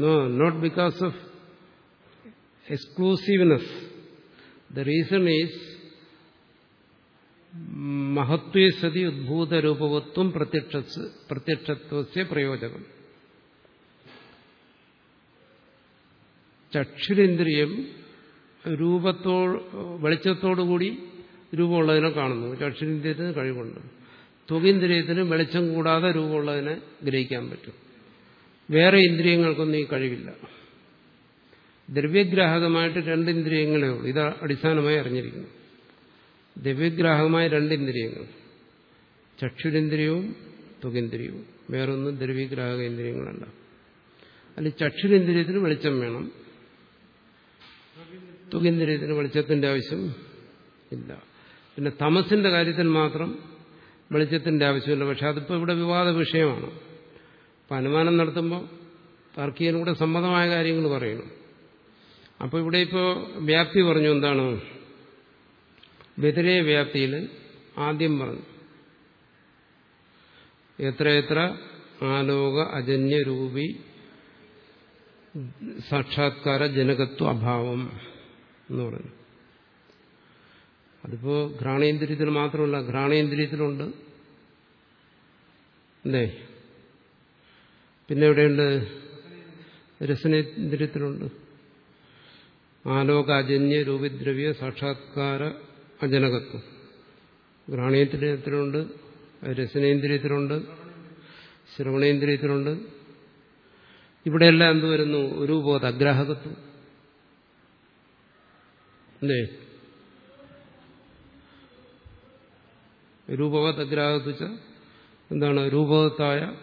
No, not because of exclusiveness. The reason is മഹത്വേ സതി ഉദ്ഭൂതരൂപവത്വം പ്രത്യക്ഷത്വസ്യ പ്രയോജനം. ചക്ഷുരേന്ദ്രിയം രൂപത്തോ വെളിച്ചത്തോടുകൂടി രൂപമുള്ളതിനെ കാണുന്നു. ചക്ഷുരേന്ദ്രിയത്തിന് കഴിവുണ്ട്. ത്വകേന്ദ്രിയത്തിന് വെളിച്ചം കൂടാതെ രൂപമുള്ളതിനെ ഗ്രഹിക്കാൻ പറ്റും. വേറെ ഇന്ദ്രിയങ്ങൾക്കൊന്നും ഈ കഴിവില്ല. ദ്രവ്യഗ്രാഹകമായിട്ട് രണ്ട് ഇന്ദ്രിയങ്ങളേ ഉള്ളൂ. ഇത് അടിസ്ഥാനമായി അറിഞ്ഞിരിക്കുന്നു. ദ്രവ്യഗ്രാഹകമായ രണ്ട് ഇന്ദ്രിയങ്ങൾ. ചക്ഷുരേന്ദ്രിയവും തുകേന്ദ്രിയവും. വേറൊന്നും ദ്രവ്യഗ്രാഹക ഇന്ദ്രിയങ്ങളല്ല. അതിൽ ചക്ഷുരേന്ദ്രിയത്തിന് വെളിച്ചം വേണം. തുകേന്ദ്രിയത്തിന് വെളിച്ചത്തിന്റെ ആവശ്യം ഇല്ല. പിന്നെ തമസിന്റെ കാര്യത്തിൽ മാത്രം വെളിച്ചത്തിന്റെ ആവശ്യമില്ല. പക്ഷെ അതിപ്പോൾ ഇവിടെ വിവാദ വിഷയമാണ്. അപ്പം അനുമാനം നടത്തുമ്പോൾ താർക്കികനും കൂടെ സമ്മതമായ കാര്യങ്ങൾ പറയണം. അപ്പോൾ ഇവിടെ ഇപ്പോൾ വ്യാപ്തി പറഞ്ഞു എന്താണ്? വ്യതിരയ വ്യാപ്തിയിൽ ആദ്യം പറഞ്ഞു. എത്രയെത്ര ആലോക അജന്യ രൂപി സാക്ഷാത്കാര ജനകത്വ അഭാവം എന്ന് പറഞ്ഞു. അതിപ്പോ ഘ്രാണേന്ദ്രിയത്തിൽ മാത്രമല്ല ഘ്രാണേന്ദ്രിയത്തിലുണ്ട്. അല്ലേ? പിന്നെ എവിടെയുണ്ട്? രസനേന്ദ്രിയത്തിലുണ്ട്. ആലോകാജന്യ രൂപദ്രവ്യ സാക്ഷാത്കാര അജനകത്വം. ഗ്രാണേന്ദ്രിയത്തിലുണ്ട് രസനേന്ദ്രിയത്തിലുണ്ട് ശ്രവണേന്ദ്രിയത്തിലുണ്ട്. ഇവിടെയെല്ലാം എന്ത് വരുന്നു? ഒരു ബോധ അഗ്രാഹകത്വം. അല്ലേ? രൂപവത് അഗ്രാഹത്വച്ച എന്താണ്? രൂപവത്തായ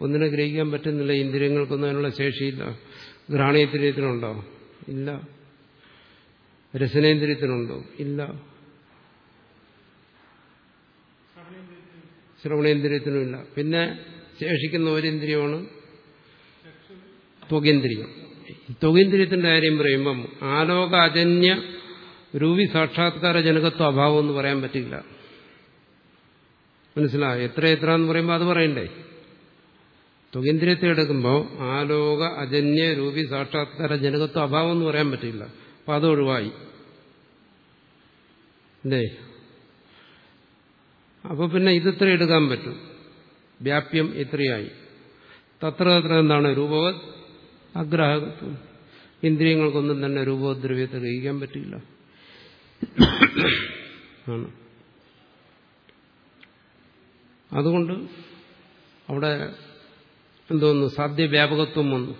ഒന്നിനെ ഗ്രഹിക്കാൻ പറ്റുന്നില്ല ഇന്ദ്രിയങ്ങൾക്കൊന്നും അതിനുള്ള ശേഷിയില്ല. ഘ്രാണേന്ദ്രിയത്തിനുണ്ടോ ഇല്ല. രസനേന്ദ്രിയത്തിനുണ്ടോ? ഇല്ല. ശ്രവണേന്ദ്രിയത്തിനുമില്ല പിന്നെ ശേഷിക്കുന്ന ഒരിന്ദ്രിയമാണ് ത്വകേന്ദ്രിയം ത്വകേന്ദ്രിയത്തിന്റെ കാര്യം പറയുമ്പം ആലോകാജന്യ രൂപി സാക്ഷാത്കാര ജനകത്വ അഭാവം എന്ന് പറയാൻ പറ്റില്ല. മനസ്സിലായോ? എത്ര എത്ര എന്ന് പറയുമ്പോൾ അത് പറയണ്ടേ? ത്വകേന്ദ്രിയത്തെ എടുക്കുമ്പോൾ ആലോക അജന്യ രൂപി സാക്ഷാത്കാര ജനകത്വ അഭാവം എന്ന് പറയാൻ പറ്റില്ല. അപ്പൊ അത് ഒഴിവായി. അപ്പൊ പിന്നെ ഇതിത്ര എടുക്കാൻ പറ്റും. വ്യാപ്യം ഇത്രയായി. തത്ര തത്ര എന്താണ്? രൂപവത് അഗ്രാഹകത്വം ഇന്ദ്രിയങ്ങൾക്കൊന്നും തന്നെ രൂപോദ്രവ്യത്തെ ഗ്രഹിക്കാൻ പറ്റില്ല. അതുകൊണ്ട് അവിടെ എന്തോന്നു? സാധ്യ വ്യാപകത്വം വന്നു.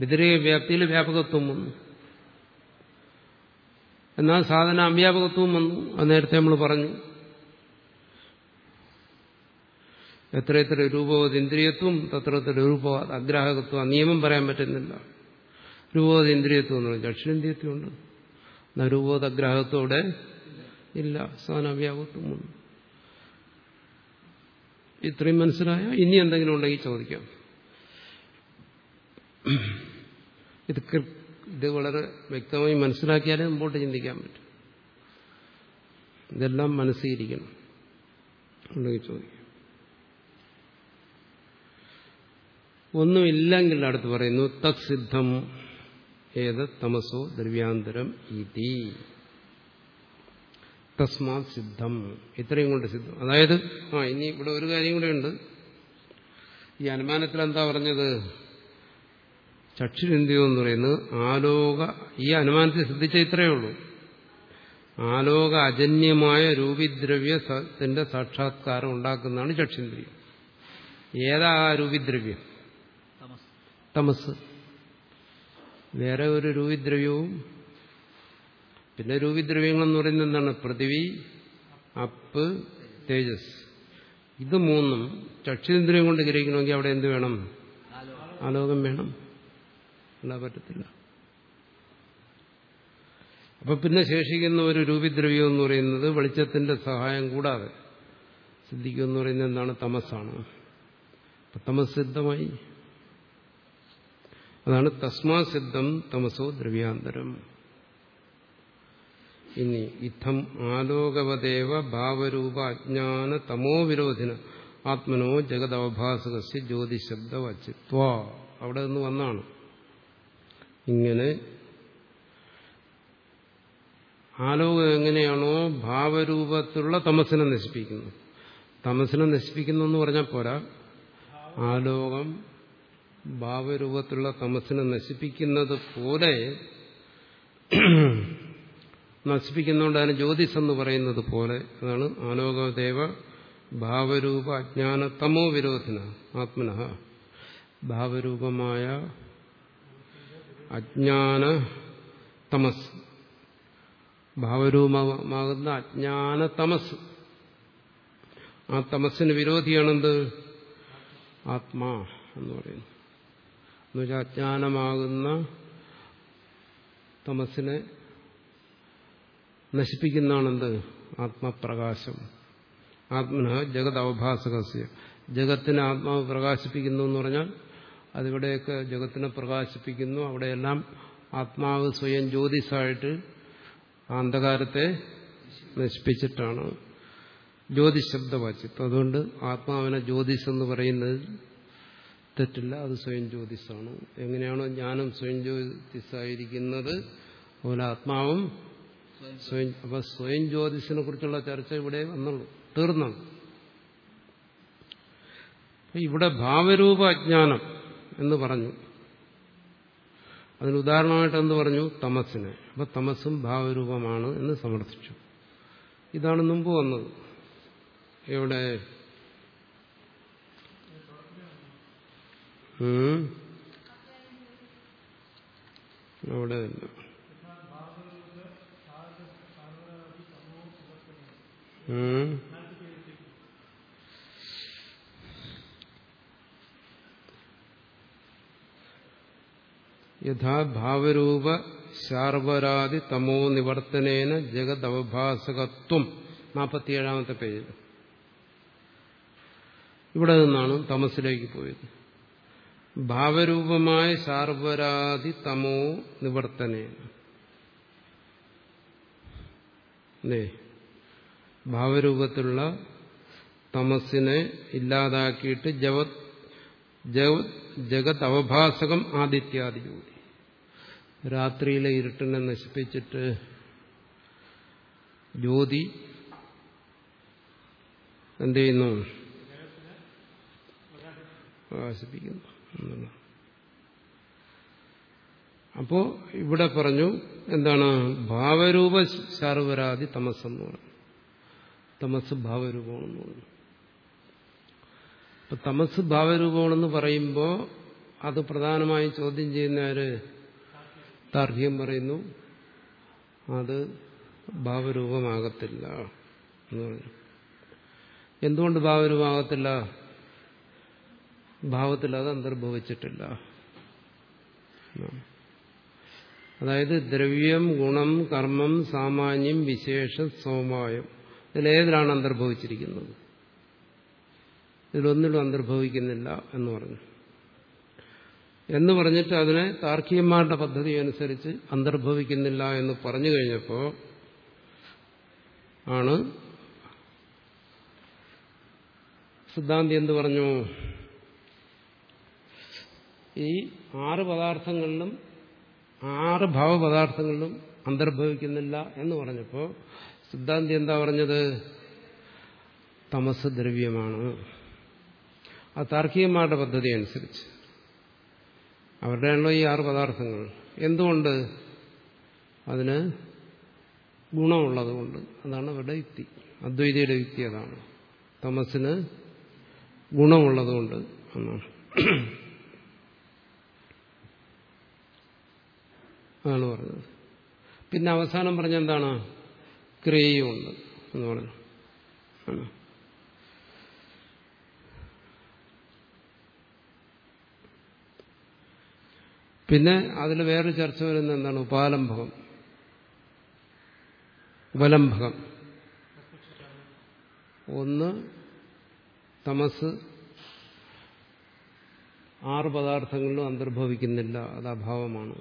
വ്യതിരേക വ്യാപ്തിയിൽ വ്യാപകത്വം വന്നു. എന്നാൽ സാധന അവ്യാപകത്വം വന്നു. അത് നേരത്തെ നമ്മൾ പറഞ്ഞു. എത്ര എത്ര രൂപവത് ഇന്ദ്രിയത്വം തത്ര എത്ര രൂപവത് അഗ്രാഹകത്വം ആ നിയമം പറയാൻ പറ്റുന്നില്ല. രൂപവത് ഇന്ദ്രിയത്വം എന്ന് പറഞ്ഞു ദക്ഷിണേന്ദ്രിയത്വമുണ്ട് എന്നാൽ രൂപവത് അഗ്രാഹകത്വം അവിടെ ഇല്ല. സാധനാവ്യാപകത്വം വന്നു. ഇത്രയും മനസ്സിലായ? ഇനി എന്തെങ്കിലും ഉണ്ടെങ്കിൽ ചോദിക്കാം. ഇത് ഇത് വളരെ വ്യക്തമായി മനസ്സിലാക്കിയാലേ മുമ്പോട്ട് ചിന്തിക്കാൻ പറ്റും. ഇതെല്ലാം മനസ്സിയിരിക്കണം ഉണ്ടെങ്കിൽ ചോദിക്കാം. ഒന്നുമില്ലെങ്കിൽ അടുത്ത് പറയുന്നു തത്സിദ്ധം ഏത് തമസോ ദ്രവ്യാന്തരം ഇതി. തസ്മാത് സിദ്ധം. ഇത്രയും കൊണ്ട് സിദ്ധം. അതായത് ആ ഇനി ഇവിടെ ഒരു കാര്യം കൂടെ ഉണ്ട്. ഈ അനുമാനത്തിൽ എന്താ പറഞ്ഞത്? ചക്ഷുരിന്ദ്രിയോ എന്ന് പറയുന്നത് ആലോക ഈ അനുമാനത്തിൽ ശ്രദ്ധിച്ച ഇത്രയേ ഉള്ളൂ. ആലോക അജന്യമായ രൂപിദ്രവ്യത്തിന്റെ സാക്ഷാത്കാരം ഉണ്ടാക്കുന്നതാണ് ചക്ഷുന്ദ്രിയം ഏതാ ആ രൂപിദ്രവ്യം? തമസ്. വേറെ ഒരു രൂപിദ്രവ്യവും പിന്നെ രൂപിദ്രവ്യങ്ങളെന്ന് പറയുന്നത് എന്താണ്? പൃഥിവി അപ്പ് തേജസ്. ഇത് മൂന്നും ചക്ഷുന്ദ്രിയം കൊണ്ട് ഗ്രഹിക്കണമെങ്കിൽ അവിടെ എന്ത് വേണം? ആലോകം വേണം. അല്ല പറ്റത്തില്ല. അപ്പൊ പിന്നെ ശേഷിക്കുന്ന ഒരു രൂപിദ്രവ്യം എന്ന് പറയുന്നത് വെളിച്ചത്തിന്റെ സഹായം കൂടാതെ സിദ്ധിക്കുക എന്ന് പറയുന്നത് എന്താണ്? തമസാണ് അപ്പൊ തമസ് സിദ്ധമായി. അതാണ് തസ്മാ സിദ്ധം തമസോ ദ്രവ്യാന്തരം. ഇനി ഇത്തം ആലോകവദേവ ഭാവരൂപ അജ്ഞാന തമോ വിരോധിന. ആത്മനോ ജഗദവഭാസകസ്യ ജ്യോതിശബ്ദ വച്ചിത്വ അവിടെ നിന്ന് വന്നാണ്. ഇങ്ങനെ ആലോകം എങ്ങനെയാണോ ഭാവരൂപത്തിലുള്ള തമസിനെ നശിപ്പിക്കുന്നു. തമസിനെ നശിപ്പിക്കുന്നു എന്ന് പറഞ്ഞാൽ പോരാ. ആലോകം ഭാവരൂപത്തിലുള്ള തമസിനെ നശിപ്പിക്കുന്നത് പോലെ നശിപ്പിക്കുന്നതുകൊണ്ട് അതിന് ജ്യോതിസ് എന്ന് പറയുന്നത് പോലെ അതാണ് ആലോകദേവ ഭാവരൂപ അജ്ഞാന തമോ വിരോധന ആത്മന. ഭാവരൂപമായ അജ്ഞാന തമസ്. ഭാവരൂപമാകുന്ന അജ്ഞാന തമസ്. ആ തമസിന് വിരോധിയാണെന്ത്? ആത്മാ എന്ന് പറയുന്നു. എന്നുവെച്ചാൽ അജ്ഞാനമാകുന്ന തമസിനെ നശിപ്പിക്കുന്നതാണെന്ത്? ആത്മപ്രകാശം. ആത്മന ജഗത് അവഭാസകസ്യ ജഗത്തിനെ ആത്മാവ് പ്രകാശിപ്പിക്കുന്നു എന്ന് പറഞ്ഞാൽ അതിവിടെയൊക്കെ ജഗത്തിനെ പ്രകാശിപ്പിക്കുന്നു. അവിടെയെല്ലാം ആത്മാവ് സ്വയം ജ്യോതിസായിട്ട് അന്ധകാരത്തെ നശിപ്പിച്ചിട്ടാണ്. ജ്യോതിഷ് ശബ്ദവാച്യത്വം അതുകൊണ്ട് ആത്മാവിനെ ജ്യോതിസ് എന്ന് പറയുന്നത് തെറ്റില്ല. അത് സ്വയം ജ്യോതിസാണ് എങ്ങനെയാണോ ജ്ഞാനം സ്വയം ജ്യോതിസായിരിക്കുന്നത് അതുപോലെ ആത്മാവും സ്വയം അപ്പൊ സ്വയം ജ്യോതിസിനെ കുറിച്ചുള്ള ചർച്ച ഇവിടെ വന്നുള്ളൂ. തീർന്നു ഇവിടെ ഭാവരൂപ അജ്ഞാനം എന്ന് പറഞ്ഞു. അതിന് ഉദാഹരണമായിട്ട് എന്ത് പറഞ്ഞു? തമസിനെ അപ്പൊ തമസും ഭാവരൂപമാണ് എന്ന് സമർത്ഥിച്ചു. ഇതാണ് മുമ്പ് വന്നത്. എവിടെ. അവിടെ ഇല്ല. ഉം. യഥാ ഭാവരൂപ ശാർവരാതി തമോ നിവർത്തനേന ജഗദവഭാസകത്വം. നാൽപ്പത്തിയേഴാമത്തെ പേജിൽ ഇവിടെ നിന്നാണ് തമസിലേക്ക് പോയത്. ഭാവരൂപമായ ശാർവരാതി തമോ നിവർത്തനേന. ഭാവരൂപത്തിലുള്ള തമസിനെ ഇല്ലാതാക്കിയിട്ട് ജവത് ജഗത് അവഭാസകം ആദിത്യാദി ജ്യോതി രാത്രിയിലെ ഇരുട്ടിനെ നശിപ്പിച്ചിട്ട് ജ്യോതി എന്ത് ചെയ്യുന്നു? പ്രകാശിപ്പിക്കുന്നു. അപ്പോ ഇവിടെ പറഞ്ഞു എന്താണ്? ഭാവരൂപ ശാർവരാതി തമസ് എന്ന് പറഞ്ഞു. തമസ് ഭാവരൂപമാണെന്ന് പറഞ്ഞു. അപ്പൊ തമസ് ഭാവരൂപമാണെന്ന് പറയുമ്പോൾ അത് പ്രധാനമായി ചോദ്യം ചെയ്യുന്നവര് താർഹ്യം പറയുന്നു. അത് ഭാവരൂപമാകത്തില്ല എന്ന് പറഞ്ഞു. എന്തുകൊണ്ട് ഭാവരൂപമാകത്തില്ല? ഭാവത്തിൽ അത് അന്തർഭവിച്ചിട്ടില്ല. അതായത് ദ്രവ്യം ഗുണം കർമ്മം സാമാന്യം വിശേഷ സമവായം ഇതിലേതിലാണ് അന്തർഭവിച്ചിരിക്കുന്നത്? ഇതിലൊന്നിലും അന്തർഭവിക്കുന്നില്ല എന്ന് പറഞ്ഞു. എന്ന് പറഞ്ഞിട്ട് അതിനെ താർക്കികന്മാരുടെ പദ്ധതി അനുസരിച്ച് അന്തർഭവിക്കുന്നില്ല എന്ന് പറഞ്ഞു കഴിഞ്ഞപ്പോൾ ആണ് സിദ്ധാന്തി എന്ത് പറഞ്ഞു? ഈ ആറ് പദാർത്ഥങ്ങളിലും ആറ് ഭാവപദാർത്ഥങ്ങളിലും അന്തർഭവിക്കുന്നില്ല എന്ന് പറഞ്ഞപ്പോൾ സിദ്ധാന്തി എന്താ പറഞ്ഞത്? തമസ് ദ്രവ്യമാണ്. ആ താർക്കികന്മാരുടെ പദ്ധതി അനുസരിച്ച്. അവരുടെയാണല്ലോ ഈ ആറ് പദാർത്ഥങ്ങൾ. എന്തുകൊണ്ട്? അതിന് ഗുണമുള്ളതുകൊണ്ട്. അതാണ് അവരുടെ യുക്തി. അദ്വൈതയുടെ യുക്തി അതാണ്. തമസിന് ഗുണമുള്ളതുകൊണ്ട് എന്നാണ്. അതാണ് പറഞ്ഞത്. പിന്നെ അവസാനം പറഞ്ഞ ക്രിയയുമുണ്ട് എന്ന് പറഞ്ഞു. പിന്നെ അതിൽ വേറൊരു ചർച്ച വരുന്ന എന്താണ്? ഉപാലംഭകം. ഉപലംഭകം. ഒന്ന് തമസ്. ആറ് പദാർത്ഥങ്ങളിലും അന്തർഭവിക്കുന്നില്ല. അത് അഭാവമാണ്.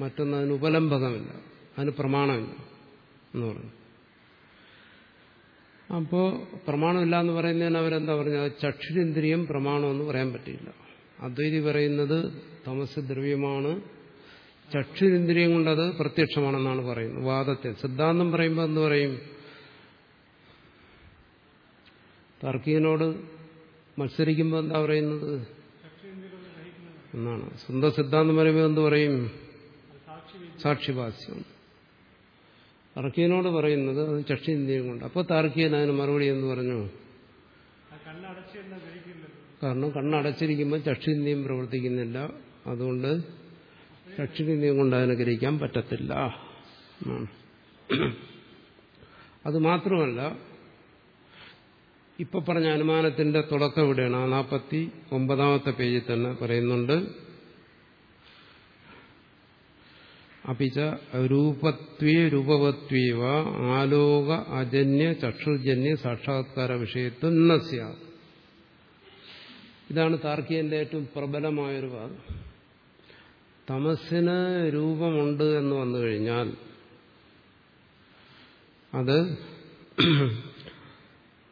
മറ്റൊന്ന് അതിന് ഉപലംബകമില്ല അതിന് പ്രമാണമില്ല എന്ന് പറഞ്ഞു. അപ്പോൾ പ്രമാണമില്ല എന്ന് പറയുന്നതിന് അവരെന്താ പറഞ്ഞത്? ചക്ഷുരേന്ദ്രിയം പ്രമാണമെന്ന് പറയാൻ പറ്റില്ല അദ്വൈതി പറയുന്നത് തമസ് ദ്രവ്യമാണ്. ചക്ഷുരേന്ദ്രിയം കൊണ്ടത് പ്രത്യക്ഷമാണെന്നാണ് പറയുന്നത്. വാദത്തെ സിദ്ധാന്തം പറയുമ്പോൾ എന്ന് പറയും? തർക്കീനോട് മത്സരിക്കുമ്പോൾ എന്താ പറയുന്നത്? എന്നാണ്. സ്വന്തം സിദ്ധാന്തം പറയുമ്പോൾ എന്ത് പറയും? സാക്ഷിഭാസ്യം തർക്കീനോട് പറയുന്നത് അത് ചക്ഷീന്ദ്രിയം കൊണ്ട്. അപ്പോൾ താർക്കിയൻ അതിന് മറുപടി എന്ന് പറഞ്ഞു. കാരണം കണ്ണടച്ചിരിക്കുമ്പോൾ ചക്ഷീന്ദ്രിയം പ്രവർത്തിക്കുന്നില്ല. അതുകൊണ്ട് ചക്ഷീന്ദ്രിയം കൊണ്ട് അതിനെ ഗ്രഹിക്കാൻ പറ്റത്തില്ല അത് മാത്രമല്ല ഇപ്പൊ പറഞ്ഞ അനുമാനത്തിന്റെ തുടക്കം ഇവിടെയാണ്. ആ നാൽപ്പത്തി ഒമ്പതാമത്തെ പേജിൽ തന്നെ പറയുന്നുണ്ട്. അപ്പിച്ച രൂപത്വേ രൂപവത്വേവ ആലോക അജന്യ ചക്ഷുജന്യ സാക്ഷാത്കാര വിഷയത്വം നസ്യ ഇതാണ് താർക്കികന്റെ ഏറ്റവും പ്രബലമായൊരു വാദം. തമസ്സിന് രൂപമുണ്ട് എന്ന് വന്നു കഴിഞ്ഞാൽ അത്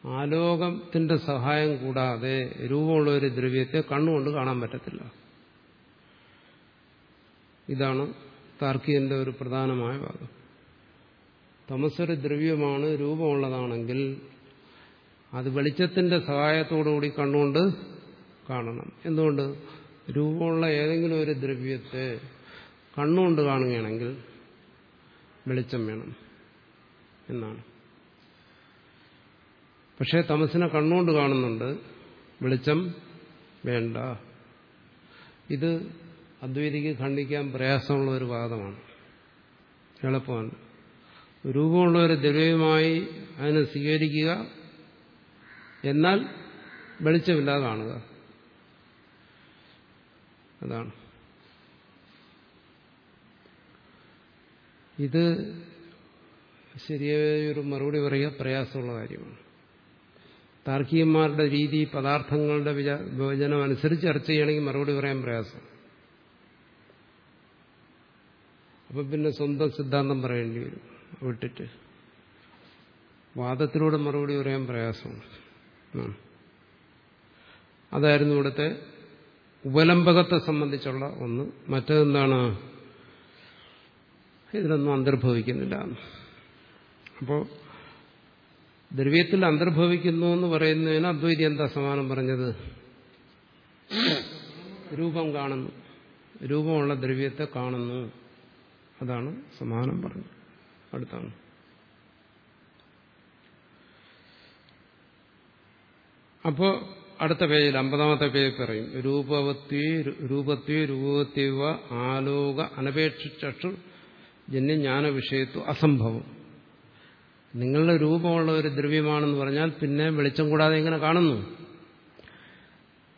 ആലോകത്തിന്റെ സഹായം കൂടാതെ രൂപമുള്ള ഒരു ദ്രവ്യത്തെ കണ്ണുകൊണ്ട് കാണാൻ പറ്റത്തില്ല. ഇതാണ് താർക്കികന്റെ ഒരു പ്രധാനമായ ഭാഗം. തമസ്സൊരു ദ്രവ്യമാണ് രൂപമുള്ളതാണെങ്കിൽ അത് വെളിച്ചത്തിന്റെ സഹായത്തോടുകൂടി കണ്ണുകൊണ്ട് കാണണം. എന്തുകൊണ്ട്? രൂപമുള്ള ഏതെങ്കിലും ഒരു ദ്രവ്യത്തെ കണ്ണുകൊണ്ട് കാണുകയാണെങ്കിൽ വെളിച്ചം വേണം എന്നാണ്. പക്ഷേ തമസിനെ കണ്ണുകൊണ്ട് കാണുന്നുണ്ട് വെളിച്ചം വേണ്ട. ഇത് അദ്വൈതിക്ക് ഖണ്ഡിക്കാൻ പ്രയാസമുള്ള ഒരു വാദമാണ്. എളുപ്പമാണ്. രൂപമുള്ള ഒരു ദ്രവ്യമായി അതിനെ സ്വീകരിക്കുക എന്നാൽ വെളിച്ചമില്ലാതെ കാണുക. അതാണ്. ഇത് ശരിയായൊരു മറുപടി പറയുക പ്രയാസമുള്ള കാര്യമാണ്. താർക്കികന്മാരുടെ രീതി പദാർത്ഥങ്ങളുടെ വിഭജനം അനുസരിച്ച് ചർച്ച ചെയ്യണമെങ്കിൽ മറുപടി പറയാൻ പ്രയാസം അപ്പൊ പിന്നെ സ്വന്തം സിദ്ധാന്തം പറയേണ്ടി വരും. വിട്ടിട്ട്. വാദത്തിലൂടെ മറുപടി പറയാൻ പ്രയാസമാണ് അതായിരുന്നു ഇവിടുത്തെ ഉപലംബകത്തെ സംബന്ധിച്ചുള്ള ഒന്ന്. മറ്റതെന്താണ്? ഇതിലൊന്നും അന്തർഭവിക്കുന്നില്ല. അപ്പോൾ ദ്രവ്യത്തിൽ അന്തർഭവിക്കുന്നു എന്ന് പറയുന്നതിന് അദ്വൈതി എന്താ സമാനം പറഞ്ഞത്? രൂപം കാണുന്നു. രൂപമുള്ള ദ്രവ്യത്തെ കാണുന്നു. അതാണ് സമാനം പറഞ്ഞു അടുത്താണ്. അപ്പോ അടുത്ത പേജിൽ അമ്പതാമത്തെ പേജിൽ പറയും രൂപവത്തി രൂപത്വേ രൂപവത്വ ആലോക അനപേക്ഷിച്ചു ജന്യജ്ഞാന വിഷയത്വ അസംഭവം. നിങ്ങളുടെ രൂപമുള്ള ഒരു ദ്രവ്യമാണെന്ന് പറഞ്ഞാൽ പിന്നെ വെളിച്ചം കൂടാതെ എങ്ങനെ കാണുന്നു?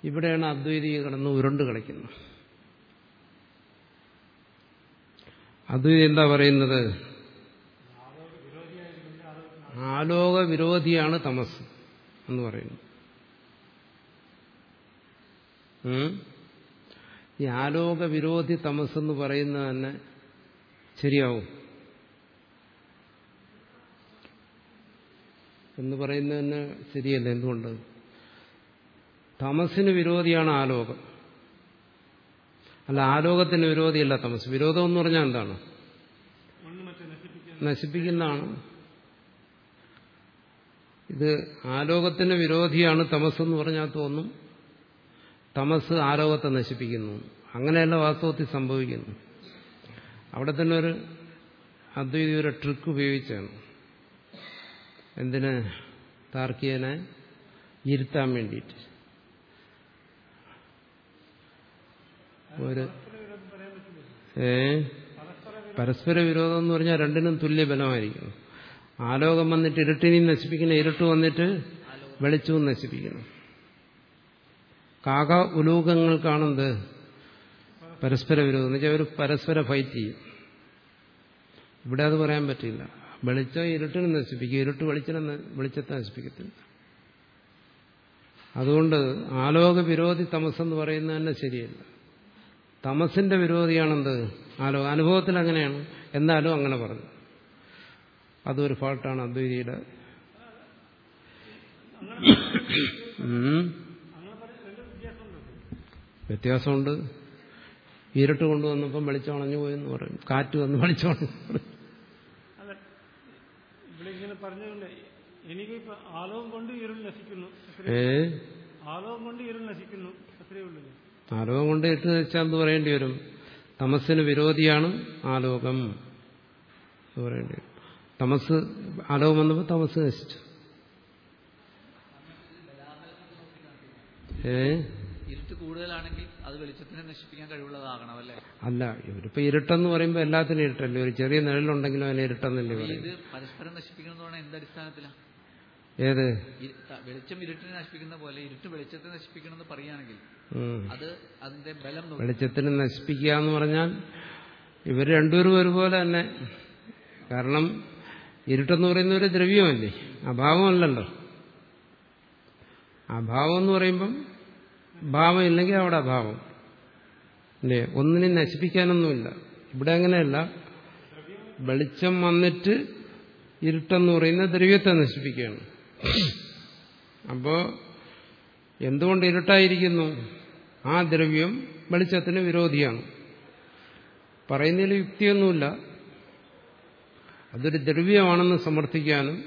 ഇവിടെയാണ് അദ്വൈതീ കിടന്ന് ഉരുണ്ട് കളിക്കുന്നത്. അദ്വൈതി എന്താ പറയുന്നത്? ആലോക വിരോധിയാണ് തമസ് എന്ന് പറയുന്നു ഈ ആലോക വിരോധി തമസ് എന്ന് പറയുന്നത് തന്നെ ശരിയാവും. എന്ന് പറയുന്നത് തന്നെ ശരിയല്ല. എന്തുകൊണ്ട്? തമസിന് വിരോധിയാണ് ആലോകം. അല്ല ആലോകത്തിന് വിരോധിയല്ല തമസ് വിരോധം എന്ന് പറഞ്ഞാൽ എന്താണ്? നശിപ്പിക്കുന്നതാണ്. ഇത് ആലോകത്തിന് വിരോധിയാണ് തമസ് എന്ന് പറഞ്ഞാൽ തോന്നും. തമസ് ആലോകത്തെ നശിപ്പിക്കുന്നു. അങ്ങനെയല്ല വാസ്തവത്തിൽ സംഭവിക്കുന്നു. അവിടെ തന്നെ ഒരു അദ്വൈതി ഒരു ട്രിക്ക് ഉപയോഗിച്ചാണ്. എന്തിന്? താർക്കികനെ ഇരുത്താൻ വേണ്ടിയിട്ട്. ഒരു ഏ? പരസ്പര വിരോധം എന്ന് പറഞ്ഞാൽ രണ്ടിനും തുല്യ ബലമായിരിക്കും ആലോകം വന്നിട്ട് ഇരുട്ടിനെയും നശിപ്പിക്കണം ഇരുട്ട് വന്നിട്ട് വെളിച്ചവും നശിപ്പിക്കണം കാക ഉലൂകങ്ങൾക്കാണെന്ത് പരസ്പര വിരോധം എന്ന് വെച്ചാൽ അവർ പരസ്പര ഫൈറ്റ് ചെയ്യും. ഇവിടെ അത് പറയാൻ പറ്റില്ല. വെളിച്ചം ഇരുട്ടിനെ നശിപ്പിക്കും. ഇരുട്ട് വെളിച്ചനെ വെളിച്ചത്തെ നശിപ്പിക്കത്തില്ല. അതുകൊണ്ട് ആലോക വിരോധി തമസ് എന്ന് പറയുന്നത് തന്നെ ശരിയല്ല. തമസിന്റെ വിരോധിയാണെന്ത്? ആലോ അനുഭവത്തിൽ അങ്ങനെയാണ് എന്നാലും അങ്ങനെ പറഞ്ഞു. അതൊരു ഫാൾട്ടാണ് അദ്വൈതിയുടെ. വ്യത്യാസമുണ്ട്. ഇരുട്ട് കൊണ്ടുവന്നപ്പം വെളിച്ചം അണഞ്ഞു പോയെന്ന് പറയും. കാറ്റ് വന്ന് വെളിച്ചം അണഞ്ഞു ഇവിടെ പറഞ്ഞതുകൊണ്ട് എനിക്ക് ആലോകം കൊണ്ട് ഇരുൾ നശിക്കുന്നു. ഏ? ആലോകം കൊണ്ട് ഇരുൾ നശിക്കുന്നു. അത്രയേ ഉള്ളൂ ആലോകം കൊണ്ട് എട്ട് വെച്ചാൽ എന്ത് പറയേണ്ടി വരും? തമസ്സിന് വിരോധിയാണ് ആലോകം എന്ന് പറയേണ്ടി വരും. തമസ് ആലോകം വന്നപ്പോൾ തമസ് നശിച്ചു ഏ? ഇരുട്ട് കൂടുതലാണെങ്കിൽ അത് വെളിച്ചത്തിനെ നശിപ്പിക്കാൻ കഴിവുള്ളതാകണം അല്ലേ അല്ല ഇവരിപ്പോ ഇരുട്ടെന്ന് പറയുമ്പോൾ എല്ലാത്തിനും ഇരുട്ടല്ലേ? ഒരു ചെറിയ നിഴലുണ്ടെങ്കിലും അതിന് ഇരുട്ടെന്നല്ലേ ഇത് പരസ്പരം നശിപ്പിക്കണം എന്ന് പറഞ്ഞാൽ എന്ത് അടിസ്ഥാനത്തിലാണ് ഏത്? വെളിച്ചം ഇരുട്ടിനെ നശിപ്പിക്കുന്ന പോലെ ഇരുട്ട് വെളിച്ചത്തെ നശിപ്പിക്കണം എന്ന് പറയുകയാണെങ്കിൽ അത് അതിന്റെ ബലം വെളിച്ചത്തിനെ നശിപ്പിക്കുക എന്ന് പറഞ്ഞാൽ ഇവർ രണ്ടുപേരും ഒരുപോലെ തന്നെ. കാരണം ഇരുട്ടെന്ന് പറയുന്ന ഒരു ദ്രവ്യമല്ലേ? അഭാവമല്ലല്ലോ അഭാവം എന്ന് പറയുമ്പം ഭാവം ഇല്ലെങ്കിൽ അവിടെ അഭാവം. അല്ലേ? ഒന്നിനെ നശിപ്പിക്കാനൊന്നുമില്ല. ഇവിടെ അങ്ങനെയല്ല. വെളിച്ചം വന്നിട്ട് ഇരുട്ടെന്ന് പറയുന്ന ദ്രവ്യത്തെ നശിപ്പിക്കുകയാണ്. അപ്പോ എന്തുകൊണ്ട് ഇരുട്ടായിരിക്കുന്നു? ആ ദ്രവ്യം വെളിച്ചത്തിന് വിരോധിയാണ്. പറയുന്നതിൽ യുക്തിയൊന്നുമില്ല. അതൊരു ദ്രവ്യമാണെന്ന് സമർത്ഥിക്കാനും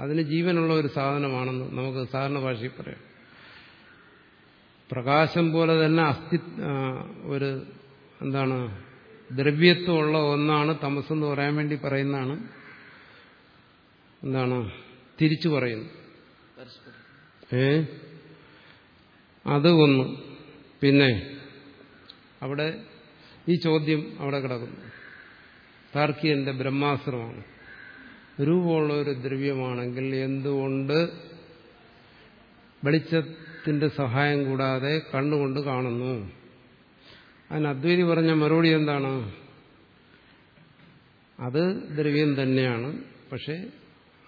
അതിന് ജീവനുള്ള ഒരു സാധനമാണെന്ന് നമുക്ക് സാധാരണ ഭാഷയിൽ പറയാം. പ്രകാശം പോലെ തന്നെ അസ്ഥി ഒരു എന്താണ് ദ്രവ്യത്വമുള്ള ഒന്നാണ് തമസ് എന്ന് പറയാൻ വേണ്ടി പറയുന്നതാണ്. എന്താണ് തിരിച്ചു പറയുന്നു. ഏ? അത് ഒന്ന് പിന്നെ അവിടെ ഈ ചോദ്യം അവിടെ കിടക്കുന്നു. താർക്കിയന്റെ ബ്രഹ്മാസ്ത്രമാണ്. രൂപമുള്ള ഒരു ദ്രവ്യമാണെങ്കിൽ എന്തുകൊണ്ട് വെളിച്ചത്തിന്റെ സഹായം കൂടാതെ കണ്ണുകൊണ്ട് കാണുന്നു? അതിന് അദ്വൈതി പറഞ്ഞ മറുപടി എന്താണ്? അത് ദ്രവ്യം തന്നെയാണ്. പക്ഷെ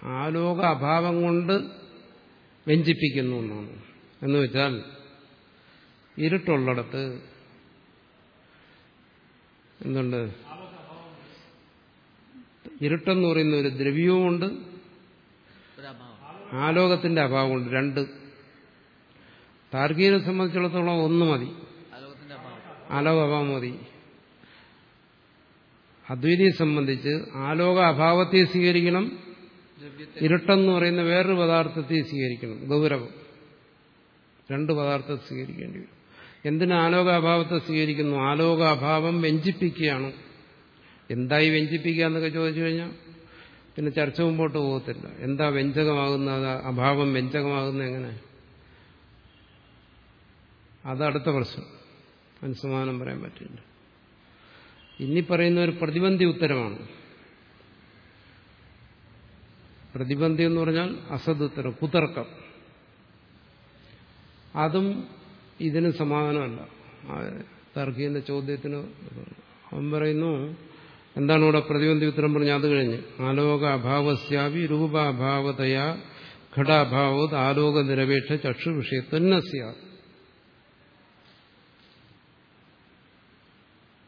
ആലോക അഭാവം കൊണ്ട് വ്യഞ്ചിപ്പിക്കുന്നു എന്നാണ്. എന്ന് വെച്ചാൽ ഇരുട്ടുള്ളിടത്ത് എന്തുണ്ട്? ഇരുട്ടെന്ന് പറയുന്ന ഒരു ദ്രവ്യവുമുണ്ട് ആലോകത്തിന്റെ അഭാവമുണ്ട് രണ്ട്. താർഗീനെ സംബന്ധിച്ചിടത്തോളം ഒന്ന് മതി. ആലോക അഭാവം മതി. അദ്വൈതിയെ സംബന്ധിച്ച് ആലോക അഭാവത്തെ സ്വീകരിക്കണം. ഇരുട്ടെന്ന് പറയുന്ന വേറൊരു പദാർത്ഥത്തെ സ്വീകരിക്കണം. ഗൗരവം രണ്ട് പദാർത്ഥത്തെ സ്വീകരിക്കേണ്ടി വരും. എന്തിന് ആലോകാഭാവത്തെ സ്വീകരിക്കുന്നു? ആലോകാഭാവം വ്യഞ്ചിപ്പിക്കുകയാണ്. എന്തായി വ്യഞ്ചിപ്പിക്കുക എന്നൊക്കെ ചോദിച്ചു കഴിഞ്ഞാൽ പിന്നെ ചർച്ച മുമ്പോട്ട് പോകത്തില്ല. എന്താ വ്യഞ്ജകമാകുന്ന അഭാവം വ്യഞ്ജകമാകുന്ന എങ്ങനെ? അതടുത്ത പ്രശ്നം. അനുസമാനം സമാനം പറയാൻ പറ്റില്ല. ഇനി പറയുന്ന ഒരു പ്രതിബന്ധി ഉത്തരമാണ്. പ്രതിബന്ധി എന്ന് പറഞ്ഞാൽ അസദുത്തരം കുതർക്കം. അതും ഇതിന് സമാധാനമല്ല തർക്കീന്റെ ചോദ്യത്തിന് അവൻ പറയുന്നു എന്താണ് ഇവിടെ പ്രതിബന്ധി ഉത്തരം പറഞ്ഞ അത് കഴിഞ്ഞ്? ആലോക അഭാവസ്യാവി രൂപാഭാവതയാ ഘടാഭാവത് ആലോക നിരപേക്ഷ ചക്ഷു വിഷയത്വന്നസ്യ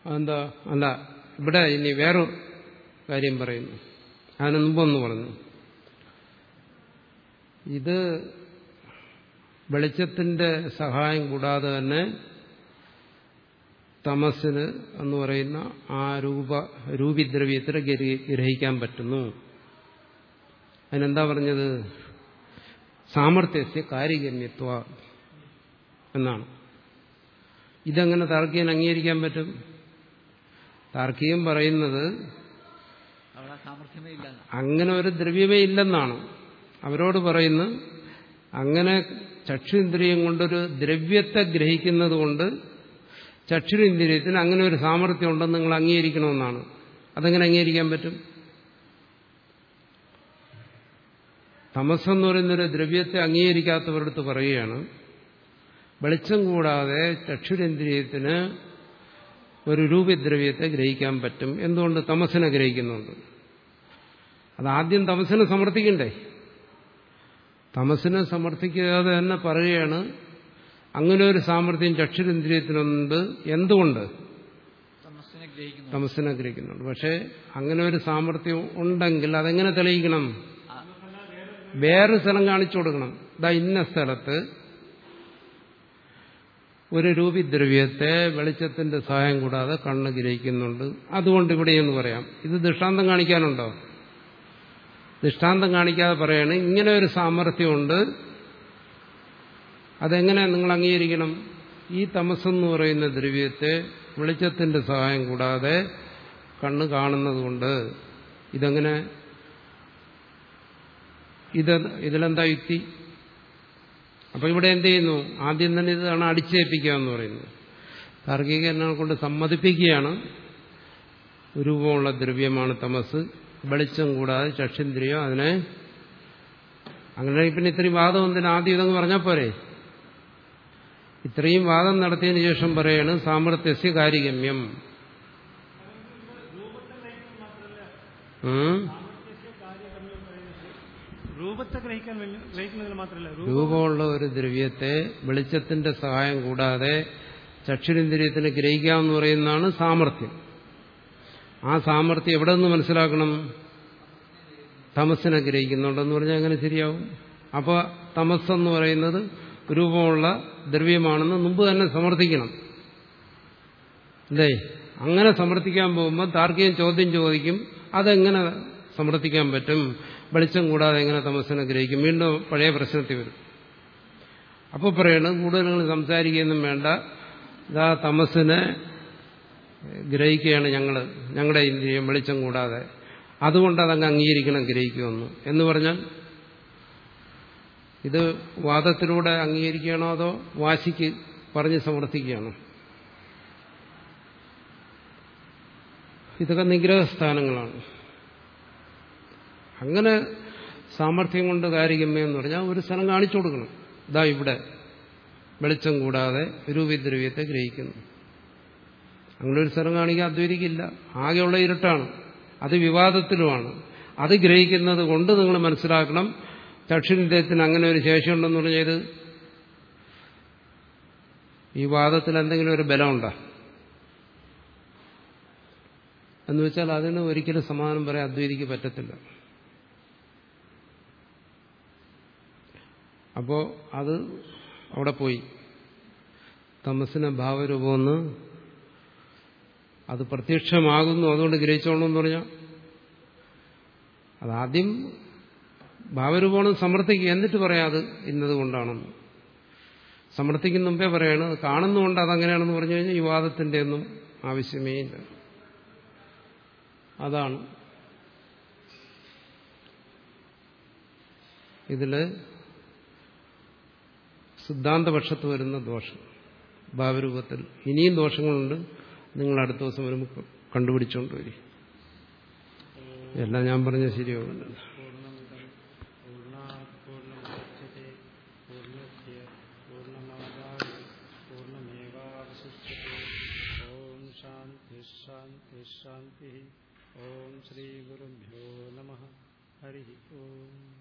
അതെന്താ? അല്ല ഇവിടെ ഇനി വേറൊരു കാര്യം പറയുന്നു. അതിന് മുമ്പൊന്ന് പറഞ്ഞു ഇത് വെളിച്ചത്തിന്റെ സഹായം കൂടാതെ തന്നെ തമസിന് എന്ന് പറയുന്ന ആ രൂപ രൂപിദ്രവ്യത്തിന് ഗ്രഹി- ഗ്രഹിക്കാൻ പറ്റുന്നു. അതിനെന്താ പറഞ്ഞത്? സാമർഥ്യസ്യ കാര്യഗമ്യത്വ എന്നാണ്. ഇതെങ്ങനെ താർക്കികൻ അംഗീകരിക്കാൻ പറ്റും? താർക്കികം പറയുന്നത് അങ്ങനെ ഒരു ദ്രവ്യമേ ഇല്ലെന്നാണ്. അവരോട് പറയുന്നു അങ്ങനെ ചക്ഷുന്ദ്രിയം കൊണ്ടൊരു ദ്രവ്യത്തെ ഗ്രഹിക്കുന്നത് കൊണ്ട് ചക്ഷുരിന്ദ്രിയത്തിന് അങ്ങനെ ഒരു സാമർഥ്യം ഉണ്ടെന്ന് നിങ്ങൾ അംഗീകരിക്കണമെന്നാണ്. അതെങ്ങനെ അംഗീകരിക്കാൻ പറ്റും? തമസ്സെന്ന് പറയുന്നൊരു ദ്രവ്യത്തെ അംഗീകരിക്കാത്തവരടുത്ത് പറയുകയാണ് വെളിച്ചം കൂടാതെ ചക്ഷുരേന്ദ്രിയത്തിന് ഒരു രൂപദ്രവ്യത്തെ ഗ്രഹിക്കാൻ പറ്റും. എന്തുകൊണ്ട്? തമസിനെ ഗ്രഹിക്കുന്നുണ്ട്. അതാദ്യം തമസിനെ സമർത്ഥിക്കണ്ടേ? തമസിനെ സമർത്ഥിക്കാതെ തന്നെ പറയുകയാണ് അങ്ങനെ ഒരു സാമർഥ്യം ചക്ഷുരേന്ദ്രിയത്തിനുണ്ട് എന്തുകൊണ്ട്? തമസിനെ ഗ്രഹിക്കുന്നുണ്ട്. പക്ഷെ അങ്ങനെ ഒരു സാമർഥ്യം ഉണ്ടെങ്കിൽ അതെങ്ങനെ തെളിയിക്കണം? വേറൊരു വേറെ സ്ഥലം കാണിച്ചു കൊടുക്കണം. ഇതാ ഇന്ന സ്ഥലത്ത് ഒരു രൂപിദ്രവ്യത്തെ വെളിച്ചത്തിന്റെ സഹായം കൂടാതെ കണ്ണ് ഗ്രഹിക്കുന്നുണ്ട്. അതുകൊണ്ട് ഇവിടെയെന്ന് പറയാം. ഇത് ദൃഷ്ടാന്തം കാണിക്കാനുണ്ടോ? ദൃഷ്ടാന്തം കാണിക്കാതെ പറയാണ് ഇങ്ങനെ ഒരു സാമർഥ്യമുണ്ട്. അതെങ്ങനെ നിങ്ങൾ അംഗീകരിക്കണം? ഈ തമസെന്ന് പറയുന്ന ദ്രവ്യത്തെ വെളിച്ചത്തിന്റെ സഹായം കൂടാതെ കണ്ണ് കാണുന്നതുകൊണ്ട് ഇതെങ്ങനെ? ഇത് ഇതിലെന്താ യുക്തി? അപ്പൊ ഇവിടെ എന്ത് ചെയ്യുന്നു? ആദ്യം തന്നെ ഇതാണ് അടിച്ചേൽപ്പിക്കുക എന്ന് പറയുന്നത്. താർക്കികനെ കൊണ്ട് സമ്മതിപ്പിക്കുകയാണ്. രൂപമുള്ള ദ്രവ്യമാണ് തമസ് വെളിച്ചം കൂടാതെ ചക്ഷിന്ദ്രിയോ അതിനെ അങ്ങനെ പിന്നെ ഇത്രയും വാദം എന്തിനാ? ആദ്യം ഇതങ്ങ് പറഞ്ഞാൽ പോരെ. ഇത്രയും വാദം നടത്തിയതിനു ശേഷം പറയാണ് സാമർത്ഥ്യസ്യ കാര്യഗമ്യം. രൂപമുള്ള ഒരു ദ്രവ്യത്തെ വെളിച്ചത്തിന്റെ സഹായം കൂടാതെ ചക്ഷുരിന്ദ്രിയത്തിന് ഗ്രഹിക്കാമെന്ന് പറയുന്നതാണ് സാമർത്ഥ്യം ആ സാമർഥ്യം എവിടെ നിന്ന് മനസ്സിലാക്കണം? തമസ്സിനെ ഗ്രഹിക്കുന്നുണ്ടെന്ന് പറഞ്ഞാൽ എങ്ങനെ ശരിയാവും. അപ്പോൾ തമസ് എന്ന് പറയുന്നത് രൂപമുള്ള ദ്രവ്യമാണെന്ന് മുമ്പ് തന്നെ സമർത്ഥിക്കണം. അല്ലേ? അങ്ങനെ സമർത്ഥിക്കാൻ പോകുമ്പോൾ താർക്കികം ചോദ്യം ചോദിക്കും അതെങ്ങനെ സമർത്ഥിക്കാൻ പറ്റും? വെളിച്ചം കൂടാതെ എങ്ങനെ തമസ്സിനെ ഗ്രഹിക്കും? വീണ്ടും പഴയ പ്രശ്നത്തിൽ വരും. അപ്പോൾ പറയണം കൂടുതൽ സംസാരിക്കുകയൊന്നും വേണ്ട. ഇതാ തമസ്സിനെ ഗ്രഹിക്കുകയാണ് ഞങ്ങൾ ഞങ്ങളുടെ ഇന്ദ്രിയം വെളിച്ചം കൂടാതെ. അതുകൊണ്ട് അതങ്ങ് അംഗീകരിക്കണം ഗ്രഹിക്കുമെന്ന്. എന്ന് പറഞ്ഞാൽ ഇത് വാദത്തിലൂടെ അംഗീകരിക്കുകയാണോ അതോ വാശിക്ക് പറഞ്ഞ് സമർത്ഥിക്കുകയാണോ? ഇതൊക്കെ നിഗ്രഹസ്ഥാനങ്ങളാണ്. അങ്ങനെ സാമർഥ്യം കൊണ്ട് കാര്യഗമ്യം എന്ന് പറഞ്ഞാൽ ഒരു സ്ഥലം കാണിച്ചു കൊടുക്കണം. ഇതാ ഇവിടെ വെളിച്ചം കൂടാതെ രൂപദ്രവ്യത്തെ ഗ്രഹിക്കുന്നു. അങ്ങനെ ഒരു കാണിക്കാൻ അദ്വൈതിക്കില്ല. ആകെയുള്ള ഇരുട്ടാണ്. അത് വിവാദത്തിലുമാണ്. അത് ഗ്രഹിക്കുന്നത് കൊണ്ട് നിങ്ങൾ മനസ്സിലാക്കണം ചക്ഷുനിദ്യത്തിന് അങ്ങനെ ഒരു ശേഷിയുണ്ടെന്ന് പറഞ്ഞാൽ ഇത് ഈ വാദത്തിൽ എന്തെങ്കിലും ഒരു ബലമുണ്ടോ? എന്ന് വെച്ചാൽ അതിന് ഒരിക്കലും സമാധാനം പറയാൻ അദ്വൈതിക്ക് പറ്റത്തില്ല. അപ്പോ അത് അവിടെ പോയി. തമസിന് ഭാവരൂപമെന്ന് അത് പ്രത്യക്ഷമാകുന്നു അതുകൊണ്ട് ഗ്രഹിച്ചോളൂ എന്ന് പറഞ്ഞാൽ അതാദ്യം ഭാവരൂപമാണ് സമർത്ഥിക്കുക. എന്നിട്ട് പറയാം അത് ഇന്നത് കൊണ്ടാണെന്ന്. സമർത്ഥിക്കുന്ന മുമ്പേ പറയാണ് അത് കാണുന്നുകൊണ്ട് അതങ്ങനെയാണെന്ന് പറഞ്ഞു കഴിഞ്ഞാൽ ഈ വാദത്തിന്റെ ഒന്നും ആവശ്യമേ ഇല്ല. അതാണ്. ഇതിൽ സിദ്ധാന്തപക്ഷത്ത് വരുന്ന ദോഷം. ഭാവരൂപത്തിൽ ഇനിയും ദോഷങ്ങളുണ്ട്. നിങ്ങൾ അടുത്ത ദിവസം വരുമ്പോൾ കണ്ടുപിടിച്ചോണ്ട് വരി എല്ലാം ഞാൻ പറഞ്ഞ ശരിയാവുന്നു ശാന്തി ശാന്തി. ഓം ശ്രീ ഗുരുഭ്യോ നമ. ഹരി ഓം.